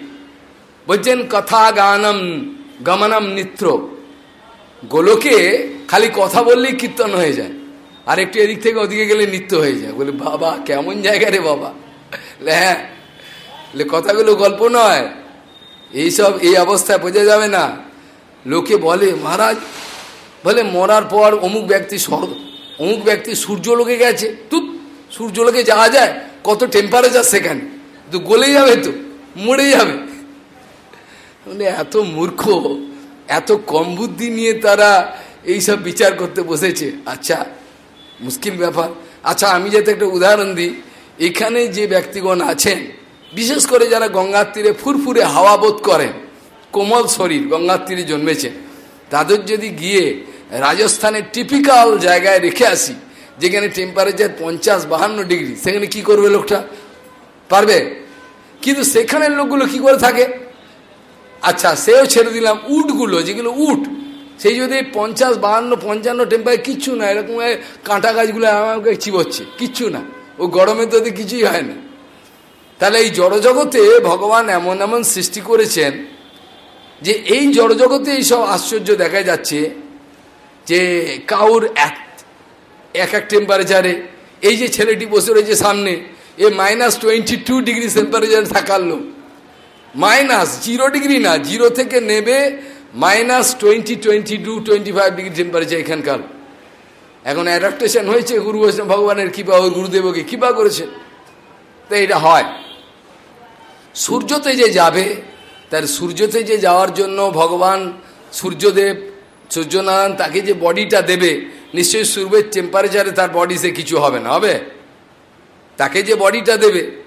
বলছেন কথা গানম গমনম নিত্র গোলকে খালি কথা বললেই কীর্তন হয়ে যায়। আর একটু এদিক থেকে ওদিকে গেলে নৃত্য হয়ে যায়। বলে, বাবা, কেমন জায়গা রে বাবা। হ্যাঁ। কথাগুলো গল্প নয়। এইসব, এই অবস্থায় বোঝা যাবে না। লোকে বলে, মহারাজ। বলে, মরার পর অমুক ব্যক্তি অমুক ব্যক্তি সূর্য লোকে গেছে। তুত। সূর্যলোকে যাওয়া যায়, কত টেম্পারেচার সেখানে। তো গলে যাবে তো মরে যাবে। মানে এত মূর্খ, এত কম বুদ্ধি নিয়ে তারা এইসব বিচার করতে বসেছে। আচ্ছা মুশকিল ব্যাপার। আচ্ছা আমি যাতে একটা উদাহরণ দিই, এখানে যে ব্যক্তিগণ আছেন, বিশেষ করে যারা গঙ্গার তীরে ফুরফুরে হাওয়া বোধ করেন, কোমল শরীর গঙ্গার তীরে জন্মেছে, তাদের যদি গিয়ে রাজস্থানের টিপিক্যাল জায়গায় রেখে আসি যেখানে টেম্পারেচার পঞ্চাশ বাহান্ন ডিগ্রি সেখানে কি করবে লোকটা? পারবে? কিন্তু সেখানের লোকগুলো কি করে থাকে? আচ্ছা সেও ছেড়ে দিলাম, উটগুলো, যেগুলো উট, সেই যদি পঞ্চাশ বাহান্ন, পঞ্চান্ন টেম্পারে কিচ্ছু না, এরকম কাঁটা গাছগুলো আমাকে চিবোচ্ছে, কিচ্ছু না। ও গরমে তো কিছুই হয় না। তাহলে এই জড়জগতে ভগবান এমন এমন সৃষ্টি করেছেন যে এই জড়জগতে এইসব আশ্চর্য দেখা যাচ্ছে যে কাউর এক এক এক টেম্পারেচারে এই যে ছেলেটি বসে রয়েছে সামনে, এ মাইনাস টোয়েন্টি টু ডিগ্রি টেম্পারেচারে থাকার লোক। মাইনাস জিরো ডিগ্রি না জিরো থেকে নেবে minus twenty twenty two twenty five degree temperature এখানকার। এখন অ্যাডাপ্টেশন হয়েছে, গুরু বৈষ্ণব ভগবানের কৃপা ওই গুরুদেবকে কৃপা করেছে। তো এটা হয়। সূর্যতে যে যাবে, তার সূর্যতে যে যাওয়ার জন্য ভগবান সূর্যদেব, সূর্যনারায়ণ তাকে যে বডিটা দেবে নিশ্চয়ই সূর্যের টেম্পারেচারে তার বডিতে কিছু হবে না, হবে? তাকে যে বডিটা দেবে,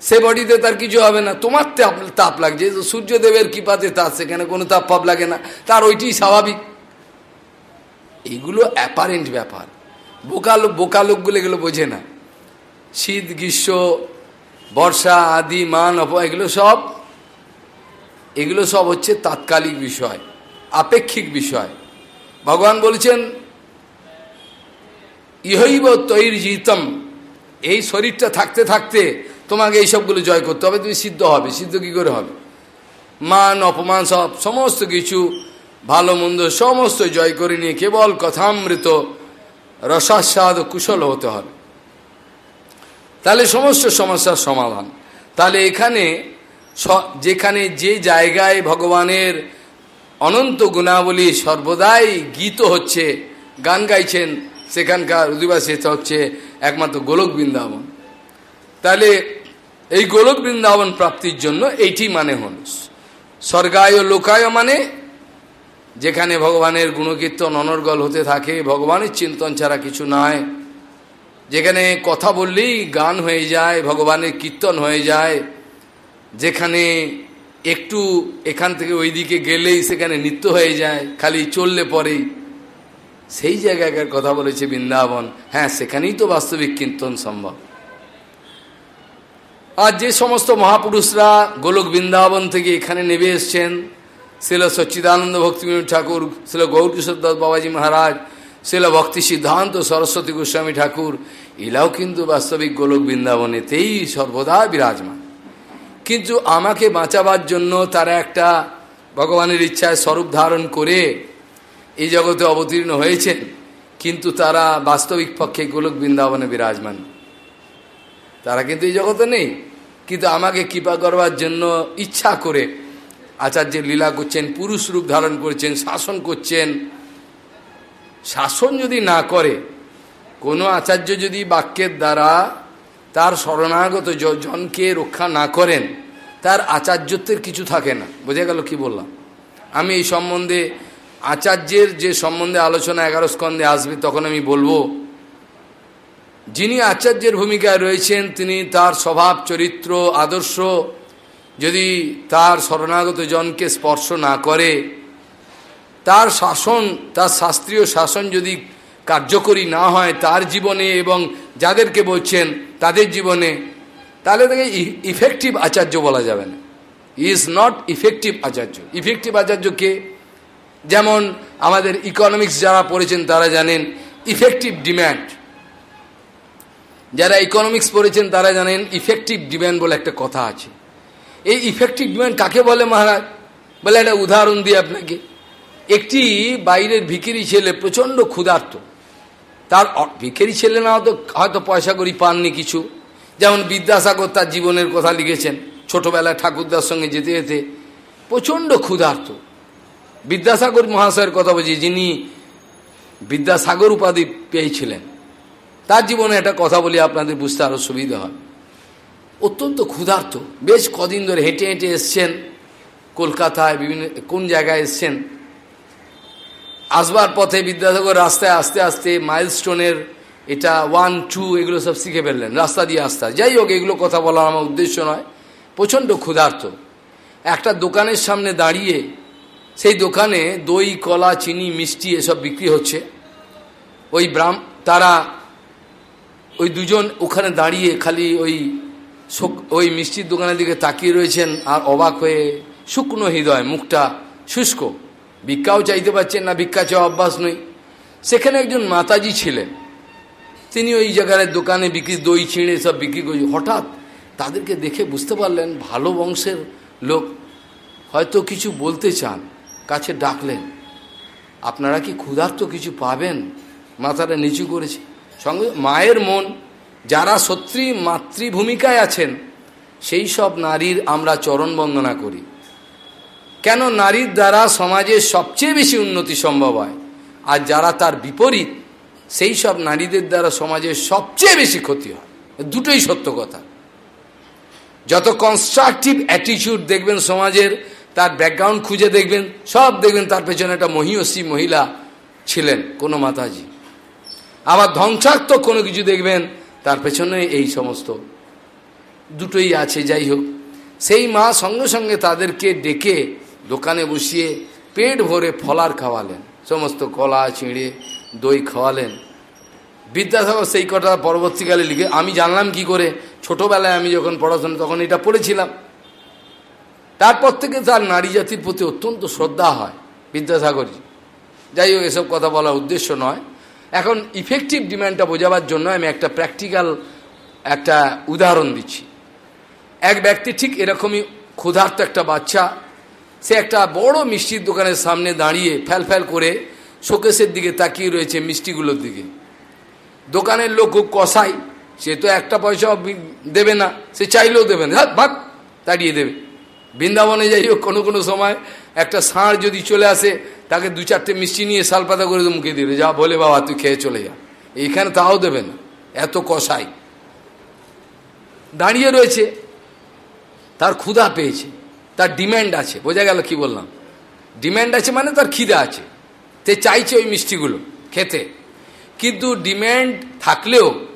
সে বডিতে তার কিছু হবে না। তোমার তাপ তাপ লাগছে সূর্যদেবের কৃপাতে তার সেখানে কোনো তাপ পাপ লাগে না। তার ওইটি স্বাভাবিক। এইগুলো অ্যাপারেন্ট ব্যাপার। বোকা লোক, বোকা লোকগুলো এগুলো বোঝে না। শীত, গ্রীষ্ম, বর্ষা, আদি, মান, অপ, এগুলো সব এগুলো সব হচ্ছে তাৎকালিক বিষয়, আপেক্ষিক বিষয়। ভগবান বলছেন ইহৈব তৈর জিতম। এই শরীরটা থাকতে থাকতে তোমাকে এইসবগুলো জয় করতে হবে, তুমি সিদ্ধ হবে। সিদ্ধ কী করে হবে? মান, অপমান, সব, সমস্ত কিছু, ভালো, মন্দ, সমস্ত জয় করে নিয়ে কেবল কথামৃত, রসাস্বাদ, কুশল হতে হবে। তাহলে সমস্ত সমস্যার সমাধান। তাহলে এখানে যেখানে যে জায়গায় ভগবানের অনন্ত গুণাবলী সর্বদাই গীত হচ্ছে, গান গাইছেন সেখানকার অধিবাসী এটা হচ্ছে একমাত্র গোলক বৃন্দাবন। তাহলে এই গোলক বৃন্দাবন প্রাপ্তির জন্য এইটি মানে হল, স্বর্গায় লোকায় মানে যেখানে ভগবানের গুণকীর্তন অনর্গল হতে থাকে, ভগবানের চিন্তন ছাড়া কিছু নয় যেখানে কথা বললেই গান হয়ে যায়, ভগবানের কীর্তন হয়ে যায়, যেখানে একটু এখান থেকে ওই দিকে গেলেই সেখানে নৃত্য হয়ে যায়, খালি চললে পরেই। সেই জায়গাকার কথা বলেছে বৃন্দাবন। হ্যাঁ সেখানেই তো বাস্তবিক কীর্তন সম্ভব। আর যে সমস্ত মহাপুরুষরা গোলক বৃন্দাবন থেকে এখানে নেমে এসছেন শিল সচ্চিদানন্দ ভক্তিবিনোদ ঠাকুর শিল গৌরকিশোর দত্ত বাবাজি মহারাজ শিল ভক্তি সিদ্ধান্ত সরস্বতী গোস্বামী ঠাকুর, এরাও কিন্তু বাস্তবিক গোলক বৃন্দাবনেতেই সর্বদা বিরাজমান। কিন্তু আমাকে বাঁচাবার জন্য তারা একটা ভগবানের ইচ্ছায় স্বরূপ ধারণ করে এই জগতে অবতীর্ণ হয়েছেন, কিন্তু তারা বাস্তবিক পক্ষে গোলক বৃন্দাবনে বিরাজমান। তারা কিন্তু এই জগতে নেই, কিন্তু আমাকে কৃপা করবার জন্য ইচ্ছা করে আচার্য লীলা করছেন, পুরুষ রূপ ধারণ করছেন, শাসন করছেন। শাসন যদি না করে, কোনো আচার্য যদি বাক্যের দ্বারা তার শরণাগত জনকে রক্ষা না করেন, তার আচার্যত্বের কিছু থাকে না। বোঝা গেল কি বললাম? আমি এই সম্বন্ধে আচার্যের যে সম্বন্ধে আলোচনা এগারো স্কন্ধে আসবে, তখন আমি বলব, যিনি আচার্যের ভূমিকায় রয়েছেন, তিনি তার স্বভাব, চরিত্র, আদর্শ, যদি তার শরণাগত জনকে স্পর্শ না করে, তার শাসন, তার শাস্ত্রীয় শাসন যদি কার্যকরী না হয়, তার জীবনে এবং যাদেরকে বলছেন, তাদের জীবনে, তাহলে তাকে ইফেক্টিভ আচার্য বলা যাবে না। ইজ নট ইফেক্টিভ আচার্য। ইফেক্টিভ আচার্য কে? যেমন আমাদের ইকোনমিক্স যারা পড়েছেন তারা জানেন ইফেক্টিভ ডিম্যান্ড যারা ইকোনমিক্স পড়েছেন তারা জানেন ইফেক্টিভ ডিম্যান্ড বলে একটা কথা আছে। এই ইফেক্টিভ ডিম্যান্ড কাকে বলে মহারাজ? বলে একটা উদাহরণ দিই আপনাকে। একটি বাইরের ভিকিরি ছেলে প্রচণ্ড ক্ষুধার্ত। তার ভিখেরি ছেলে না হয়তো হয়তো পয়সা করি পাননি কিছু। যেমন বিদ্যাসাগর তার জীবনের কথা লিখেছেন, ছোটবেলায় ঠাকুরদার সঙ্গে যেতে যেতে। প্রচণ্ড ক্ষুধার্ত। বিদ্যাসাগর মহাশয়ের কথা বলছি, যিনি বিদ্যাসাগর উপাধি পেয়েছিলেন। তার জীবনে একটা কথা বলি, আপনাদের বুঝতে আরও সুবিধা হয়। অত্যন্ত ক্ষুধার্ত। বেশ কদিন ধরে হেঁটে হেঁটে এসছেন কলকাতায়, বিভিন্ন, কোন জায়গায় এসছেন? আসবার পথে বিদ্যাসাগর রাস্তায় আস্তে আস্তে মাইলস্টোনের এটা ওয়ান, টু, এগুলো সব শিখে ফেললেন, রাস্তা দিয়ে আসতে যাই হোক, এগুলো কথা বলার আমার উদ্দেশ্য নয়, প্রচণ্ড ক্ষুধার্ত। একটা দোকানের সামনে দাঁড়িয়ে সেই দোকানে দই, কলা, চিনি, মিষ্টি এসব বিক্রি হচ্ছে। ওই ব্রাহ্ম তারা ওই দুজন ওখানে দাঁড়িয়ে খালি ওই ওই মিষ্টির দোকানের দিকে তাকিয়ে রয়েছেন আর অবাক হয়ে শুকনো হৃদয়, মুখটা শুষ্ক। ভিক্ষাও চাইতে পারছেন না, ভিক্ষা চাওয়া অভ্যাস নই। সেখানে একজন মাতাজি ছিলেন। তিনি ওই জায়গায় দোকানে বিক্রি, দই ছিঁড়ে সব বিক্রি করছে হঠাৎ তাদেরকে দেখে বুঝতে পারলেন ভালো বংশের লোক। হয়তো কিছু বলতে চান। কাছে ডাকলেন, আপনারা কি ক্ষুধার্ত কিছু পাবেন? মাথাটা নিচু করেছে। সঙ্গে মায়ের মন, যারা সত্যি মাতৃভূমিকায় আছেন, সেই সব নারীর আমরা চরণ বন্দনা করি। কেন নারীর দ্বারা সমাজের সবচেয়ে বেশি উন্নতি সম্ভব হয়? আর যারা তার বিপরীত, সেই সব নারীদের দ্বারা সমাজের সবচেয়ে বেশি ক্ষতি হয়। দুটোই সত্য কথা। যত কনস্ট্রাকটিভ অ্যাটিচিউড দেখবেন সমাজের তার ব্যাকগ্রাউন্ড খুঁজে দেখবেন, সব দেখবেন তার পেছনে একটা মহিয়সী মহিলা ছিলেন, কোনো মাতাজি। আবার ধ্বংসাত্মক কোনো কিছু দেখবেন, তার পেছনে এই সমস্ত। দুটোই আছে, যাই হোক। সেই মা সঙ্গে সঙ্গে তাদেরকে ডেকে দোকানে বসিয়ে পেট ভরে ফলার খাওয়ালেন। সমস্ত কলা চিঁড়ে দই খাওয়ালেন। বিদ্যাসাগর সেই কথা পরবর্তীকালে লিখে, আমি জানলাম কি করে, ছোটবেলায় আমি যখন পড়াশোনা, তখন এটা পড়েছিলাম। তারপর থেকে তার নারী জাতির প্রতি অত্যন্ত শ্রদ্ধা হয় বিদ্যাসাগরজি। যাই হোক, এসব কথা বলার উদ্দেশ্য নয়। এখন ইফেক্টিভ ডিম্যান্ডটা বোঝাবার জন্য আমি একটা প্র্যাকটিক্যাল একটা উদাহরণ দিচ্ছি। এক ব্যক্তি ঠিক এরকমই ক্ষুধার্ত একটা বাচ্চা, সে একটা বড় মিষ্টির দোকানের সামনে দাঁড়িয়ে ফ্যাল ফ্যাল করে শোকেসের দিকে তাকিয়ে রয়েছে মিষ্টিগুলোর দিকে। দোকানের লোক খুব কষাই সে তো একটা পয়সা দেবে না, সে চাইলেও দেবে না। ভাগ, তাড়িয়ে দেবে। বৃন্দাবনে যাই হোক কোনো কোনো সময় একটা ষাঁড় যদি চলে আসে, তাকে দু চারটে মিষ্টি নিয়ে শালপাতা করে মুখে দিলে যা বলে বাবা, তুই খেয়ে চলে যা। এইখানে তাও দেবে না। এত কষাই। দাঁড়িয়ে রয়েছে। তার ক্ষুধা পেয়েছে। তার ডিম্যান্ড আছে। বোঝা গেল কি বললাম? ডিম্যান্ড আছে মানে তার খিদা আছে। তে চাইছে ওই মিষ্টিগুলো খেতে। কিন্তু ডিম্যান্ড থাকলেও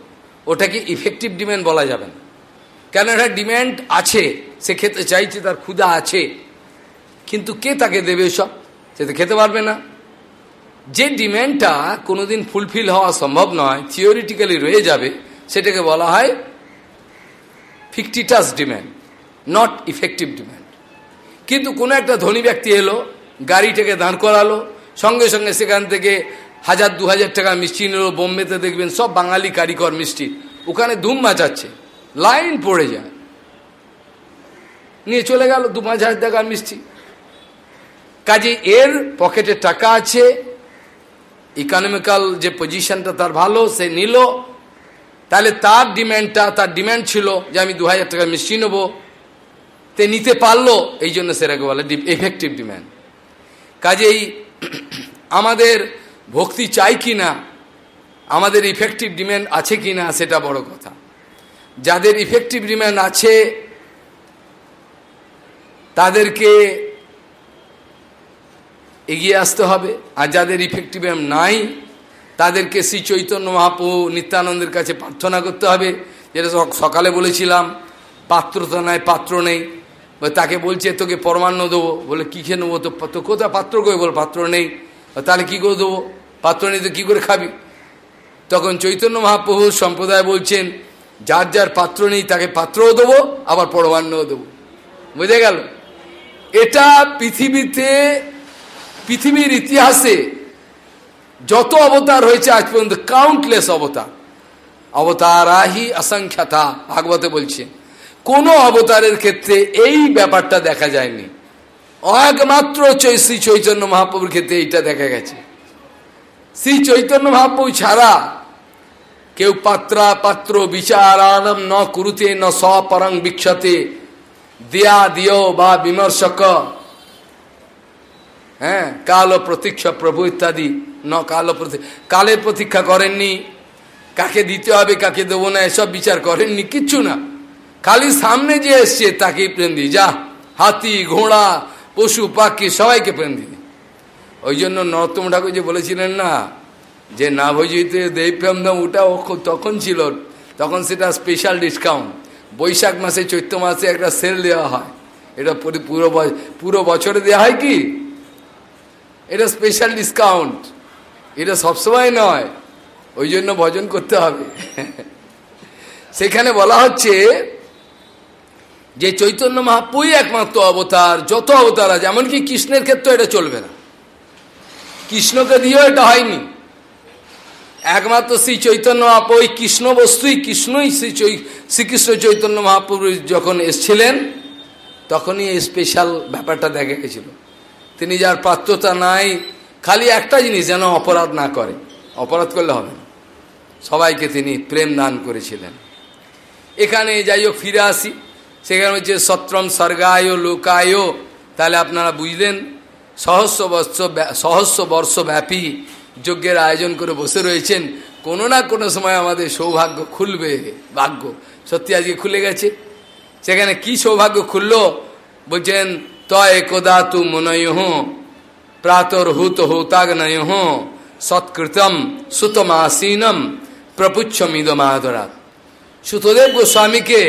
ওটাকে ইফেক্টিভ ডিম্যান্ড বলা যাবে না। কেন এটা ডিম্যান্ড আছে, সে খেতে চাইছে, তার ক্ষুধা আছে। কিন্তু কে তাকে দেবে সব সে তো খেতে পারবে না। যে ডিম্যান্ডটা কোনোদিন ফুলফিল হওয়া সম্ভব নয় থিওরিটিক্যালি রয়ে যাবে, সেটাকে বলা হয় fictitious demand not effective demand কিন্তু কোনো একটা ধনী ব্যক্তি এলো, গাড়িটাকে দাঁড় করালো, সঙ্গে সঙ্গে সেখান থেকে হাজার দু হাজার টাকা মিষ্টি নিল, বোম্বেতে দেখবেন সব বাঙালি কারিগর মিষ্টি, ওখানে ধুম মাচাচ্ছে। লাইন পড়ে যায়। নিয়ে চলে গেল, দু পাঁচ হাজার টাকার মিষ্টি। কাজে এর পকেটে টাকা আছে ইকোনমিক্যাল যে পজিশনটা তার ভালো, সে নিল। তাহলে তার ডিম্যান্ডটা তার ডিম্যান্ড ছিল যে আমি দু হাজার টাকা মিষ্টি নেব। তে নিতে পারল, এই জন্য সেটাকে বলে এফেক্টিভ ডিম্যান্ড কাজেই আমাদের ভক্তি চাই কি না আমাদের ইফেক্টিভ ডিম্যান্ড আছে কি না সেটা বড় কথা। যাদের ইফেক্টিভ ডিম্যান্ড আছে, তাদেরকে এগিয়ে আসতে হবে। আর যাদের ইফেক্টিভ নাই, তাদেরকে শ্রী চৈতন্য মহাপ্রভু নিত্যানন্দের কাছে প্রার্থনা করতে হবে। যেটা সকালে বলেছিলাম, পাত্র তো নাই, পাত্র নেই। তাকে বলছে, তোকে পরমান্ন দেবো। বলে, কী খেয়ে নেব? তো তো কোথায় পাত্র করে বল, পাত্র নেই। তাহলে কী করে দেবো? পাত্র নেই তো কী করে খাবি? তখন চৈতন্য মহাপ্রভু সম্প্রদায় বলছেন যার যার পাত্র নেই তাকে পাত্রও দেবো, আবার পরমান্নও দেবো। বুঝে গেল? এটা পৃথিবীতে, পৃথিবীর ইতিহাসে যত অবতার হয়েছে আজ পর্যন্ত কাউন্টলেস অবতার। অবতার আহি অসংখ্যাতা, ভাগবতে বলছে। কোনো অবতারের ক্ষেত্রে এই ব্যাপারটা দেখা যায়নি। একমাত্র শ্রী চৈতন্য মহাপ্রভুর ক্ষেত্রে এইটা দেখা গেছে। শ্রী চৈতন্য মহাপ্রভু ছাড়া কেউ পাত্রা পাত্র বিচারানম ন কুরুতে, ন সপরং বিক্ষতে। দেয়া দিও বা বিমর্শক হ্যাঁ কাল প্রতীক্ষা প্রভু ইত্যাদি, ন কাল কালের প্রতীক্ষা করেননি। কাকে দিতে হবে, কাকে দেবো না, এসব বিচার করেননি, কিচ্ছু না। খালি সামনে যে এসছে তাকে প্রেম দিই। যা, হাতি, ঘোড়া, পশু, পাখি, সবাইকে প্রেম দিই। ওই জন্য নরোত্তম ঠাকুর যে বলেছিলেন না যে না ভজিতে দেব প্রেম দাম ওটা তখন ছিল, তখন সেটা স্পেশাল ডিসকাউন্ট বৈশাখ মাসে, চৈত্র মাসে একটা সেল দেওয়া হয়। এটা পুরো পুরো বছরে দেওয়া হয় কি? এটা স্পেশাল ডিসকাউন্ট এটা সবসময় নয়। ওই জন্য ভজন করতে হবে। সেখানে বলা হচ্ছে যে চৈতন্য মহাপুই একমাত্র অবতার, যত অবতার আছে, এমনকি কৃষ্ণের ক্ষেত্রে এটা চলবে না। কৃষ্ণকে দিয়েও এটা হয়নি। একমাত্র শ্রী চৈতন্য মহাপ্রভু ওই কৃষ্ণ বস্তুই কৃষ্ণই শ্রী চৈ শ্রীকৃষ্ণ চৈতন্য মহাপ্রভু যখন এসছিলেন, তখনই এই স্পেশাল ব্যাপারটা দেখা গেছিল। তিনি যার পাত্রতা নাই, খালি একটা জিনিস যেন অপরাধ না করে। অপরাধ করলে হবে সবাইকে তিনি প্রেম দান করেছিলেন। এখানে যাই হোক ফিরে আসি। সেখানে হচ্ছে সত্রম স্বর্গায় লোকায়। তাহলে আপনারা বুঝলেন সহস্র বর্ষ সহস্র বর্ষ ব্যাপী যজ্ঞের আয়োজন করে বসে রয়েছেন, কোনো না কোনো সময় আমাদের সৌভাগ্য খুলবে, ভাগ্য। সত্যি আজকে খুলে গেছে। সেখানে কি সৌভাগ্য খুলল? বলছেন ত একদা তু মনয় প্রাতর হুত হোতাগ্নয় সৎকৃতম সুতমাসীনম প্রপুচ্ছমিদ মাধরা সুতদেব গোস্বামীকে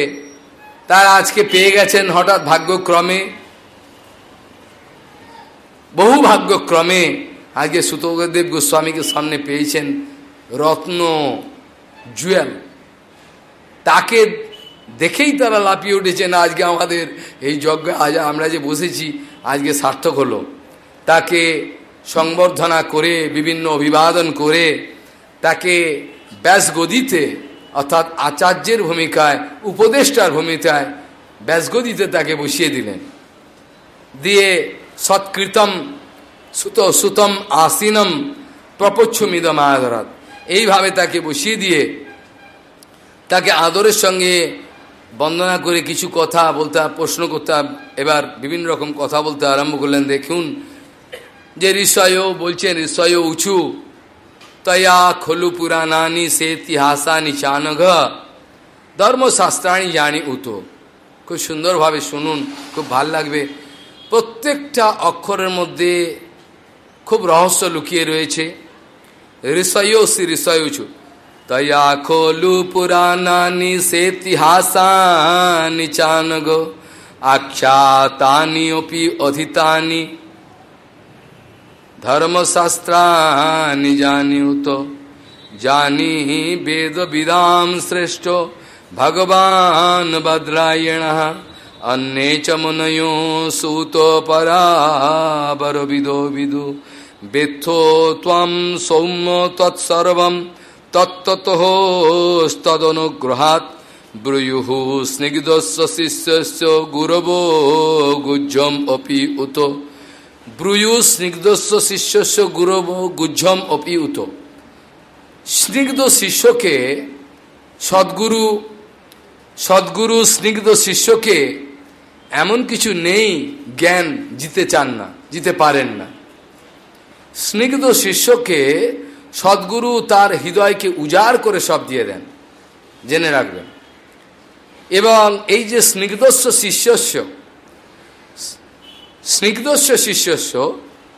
তার আজকে পেয়ে গেছেন হঠাৎ ভাগ্যক্রমে, বহু ভাগ্যক্রমে। আজকে সুতদেব গোস্বামীকে সামনে পেয়েছেন রত্ন জুয়েল। তাকে দেখেই তারা লাপিয়ে উঠেছেন, আজকে আমাদের এই যজ্ঞ, আজ আমরা যে বসেছি, আজকে সার্থক হলো। তাকে সংবর্ধনা করে, বিভিন্ন অভিবাদন করে, তাকে ব্যাসগদিতে, অর্থাৎ আচার্যের ভূমিকায়, উপদেষ্টার ভূমিকায় ব্যাসগদিতে তাকে বসিয়ে দিলেন। দিয়ে সৎকৃতম সুত সুতম আসিনম প্রপচ্ছমিদম আদরাত। এইভাবে তাকে বসিয়ে দিয়ে তাকে আদরের সঙ্গে বন্দনা করে কিছু কথা বলতে, প্রশ্ন করতে, এবার বিভিন্ন রকম কথা বলতে আরম্ভ করলেন। দেখুন যে ঋষয় বলছেন ঋষয় উঁচু, তয়া খলু পুরাণানি সে ইতিহাসানি চানঘ, ধর্মশাস্ত্রাণী জানি উতো। খুব সুন্দরভাবে শুনুন, খুব ভালো লাগবে। প্রত্যেকটা অক্ষরের মধ্যে খুব রহস্য লুকিয়ে রয়েছে। ঋষয়োসি ঋষয়ুচু তয়া খোলু পুরাণানি সেতিহাসানি চানগ। আখ্যাতানি অপি অধিতানি। ধর্মশাস্ত্রানি জানিউত জানি বেদ বিদাম শ্রেষ্ঠ। ভগবান ভদ্রায়ণ। অন্যে চ মুনয় সুত পরাবর বিদো বিদু। বেথো ত্বম সৌম্য তৎসর্বম তত্ততস্তদনুগ্রহাৎ ব্রুয়ুঃ স্নিগ্ধস্য শিষ্যস্য গুরব গুজ্জম অপি উত। ব্রুয়ু স্নিগ্ধস্য শিষ্যস্য গুরব গুজ্জম অপি উত। স্নিগ্ধ শিষ্যকে সদ্গুরু সদ্গুরু স্নিগ্ধ শিষ্যকে এমন কিছু নেই জ্ঞান জিতে চান না, জিতে পারেন না। স্নিগ্ধ শিষ্যকে সদ্গুরু তার হৃদয়কে উজাড় করে সব দিয়ে দেন। জেনে রাখবেন। এবং এই যে স্নিগ্ধস্ব শিষ্যস্য স্নিগ্ধস্ব শিষ্যস্য,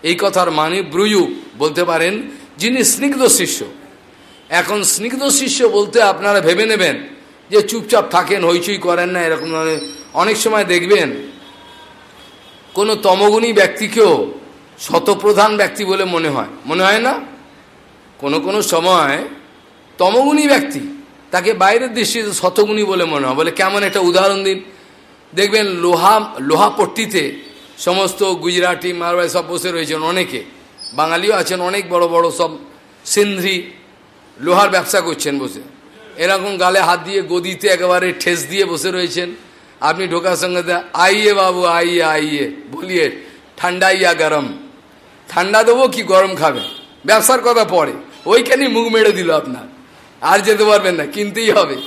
এই কথার মানে ব্রুয়ু বলতে পারেন যিনি স্নিগ্ধ শিষ্য। এখন স্নিগ্ধ শিষ্য বলতে আপনারা ভেবে নেবেন যে চুপচাপ থাকেন, হইচই করেন না, এরকম অনেক সময় দেখবেন কোনো তমগুণী ব্যক্তিকেও শতপ্রধান ব্যক্তি বলে মনে হয়। মনে হয় না? কোনো কোনো সময় তমগুণী ব্যক্তি, তাকে বাইরের দৃষ্টিতে শতগুণী বলে মনে হয়। বলে, কেমন একটা উদাহরণ দিন। দেখবেন লোহা লোহা পট্টিতে সমস্ত গুজরাটি মারবাই সব বসে রয়েছেন অনেকে। বাঙালিও আছেন অনেক বড় বড় সব সিন্ধি লোহার ব্যবসা করছেন বসে। এরকম গালে হাত দিয়ে গদিতে একেবারে ঠেস দিয়ে বসে রয়েছেন। আপনি ঢোকার সঙ্গে আইয়ে বাবু, আইয়ে আইয়ে, বলিয়ে ঠান্ডা ইয়া গরম। ঠান্ডা দেবো, কি গরম খাবে? ব্যবসার কথা পরে। ওইখানেই মুখ মেরে দিল আপনার। আর যেতে পারবেন না, কিনতেই হবে।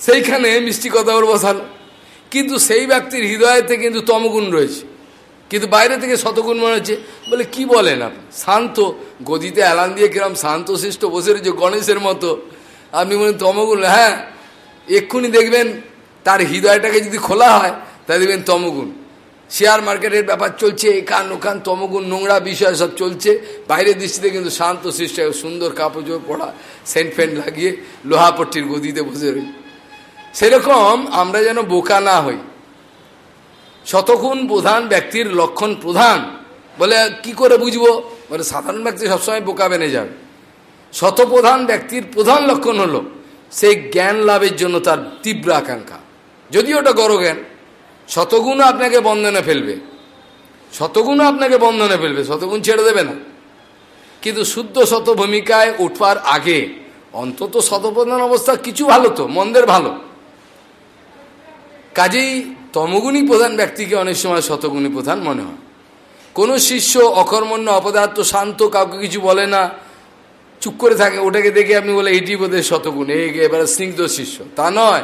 সেইখানে মিষ্টি কথা ওর বসালো কিন্তু সেই ব্যক্তির হৃদয়তে কিন্তু তমগুণ রয়েছে। কিন্তু বাইরে থেকে শতগুণ মনে হচ্ছে, বলে কি বলেন আপনি? শান্ত, গদিতে অ্যালান দিয়ে কিরম শান্ত শিষ্ট বসে রয়েছে গণেশের মতো। আপনি বলেন, তমগুণ? হ্যাঁ এক্ষুনি দেখবেন তার হৃদয়টাকে যদি খোলা হয়, তাহলে দেখবেন তমগুণ। শেয়ার মার্কেটের ব্যাপার চলছে এখান ওখান তমগুণ, নোংরা বিষয় সব চলছে। বাইরের দৃষ্টিতে কিন্তু শান্ত সৃষ্ট সুন্দর কাপড় পড়া সেন্ট ফেন্ট লাগিয়ে লোহাপট্টির গদিতে বসে রই সেরকম আমরা যেন বোকা না হই। শতক্ষণ প্রধান ব্যক্তির লক্ষণ প্রধান। বলে কি করে বুঝব? বলে সাধারণ ব্যক্তি সবসময় বোকা বেনে যাবে। শতপ্রধান ব্যক্তির প্রধান লক্ষণ হলো, সেই জ্ঞান লাভের জন্য তার তীব্র আকাঙ্ক্ষা। যদিও ওটা গড় জ্ঞান শতগুণ আপনাকে বন্ধনে ফেলবে। শতগুণ আপনাকে বন্ধনে ফেলবে, শতগুণ ছেড়ে দেবে না। কিন্তু শুদ্ধ শত ভূমিকায় উঠবার আগে অন্তত শতপ্রধান অবস্থা কিছু ভালো তো, মন্দের ভালো। কাজেই তমগুণী প্রধান ব্যক্তিকে অনেক সময় শতগুণী প্রধান মনে হয়। কোনো শিষ্য, অকর্মণ্য, অপদার্থ, শান্ত, কাউকে কিছু বলে না, চুপ করে থাকে, ওটাকে দেখে আপনি বলে, এটি বোধহয় শতগুণ। এবারে স্নিগ্ধ শিষ্য। তা নয়।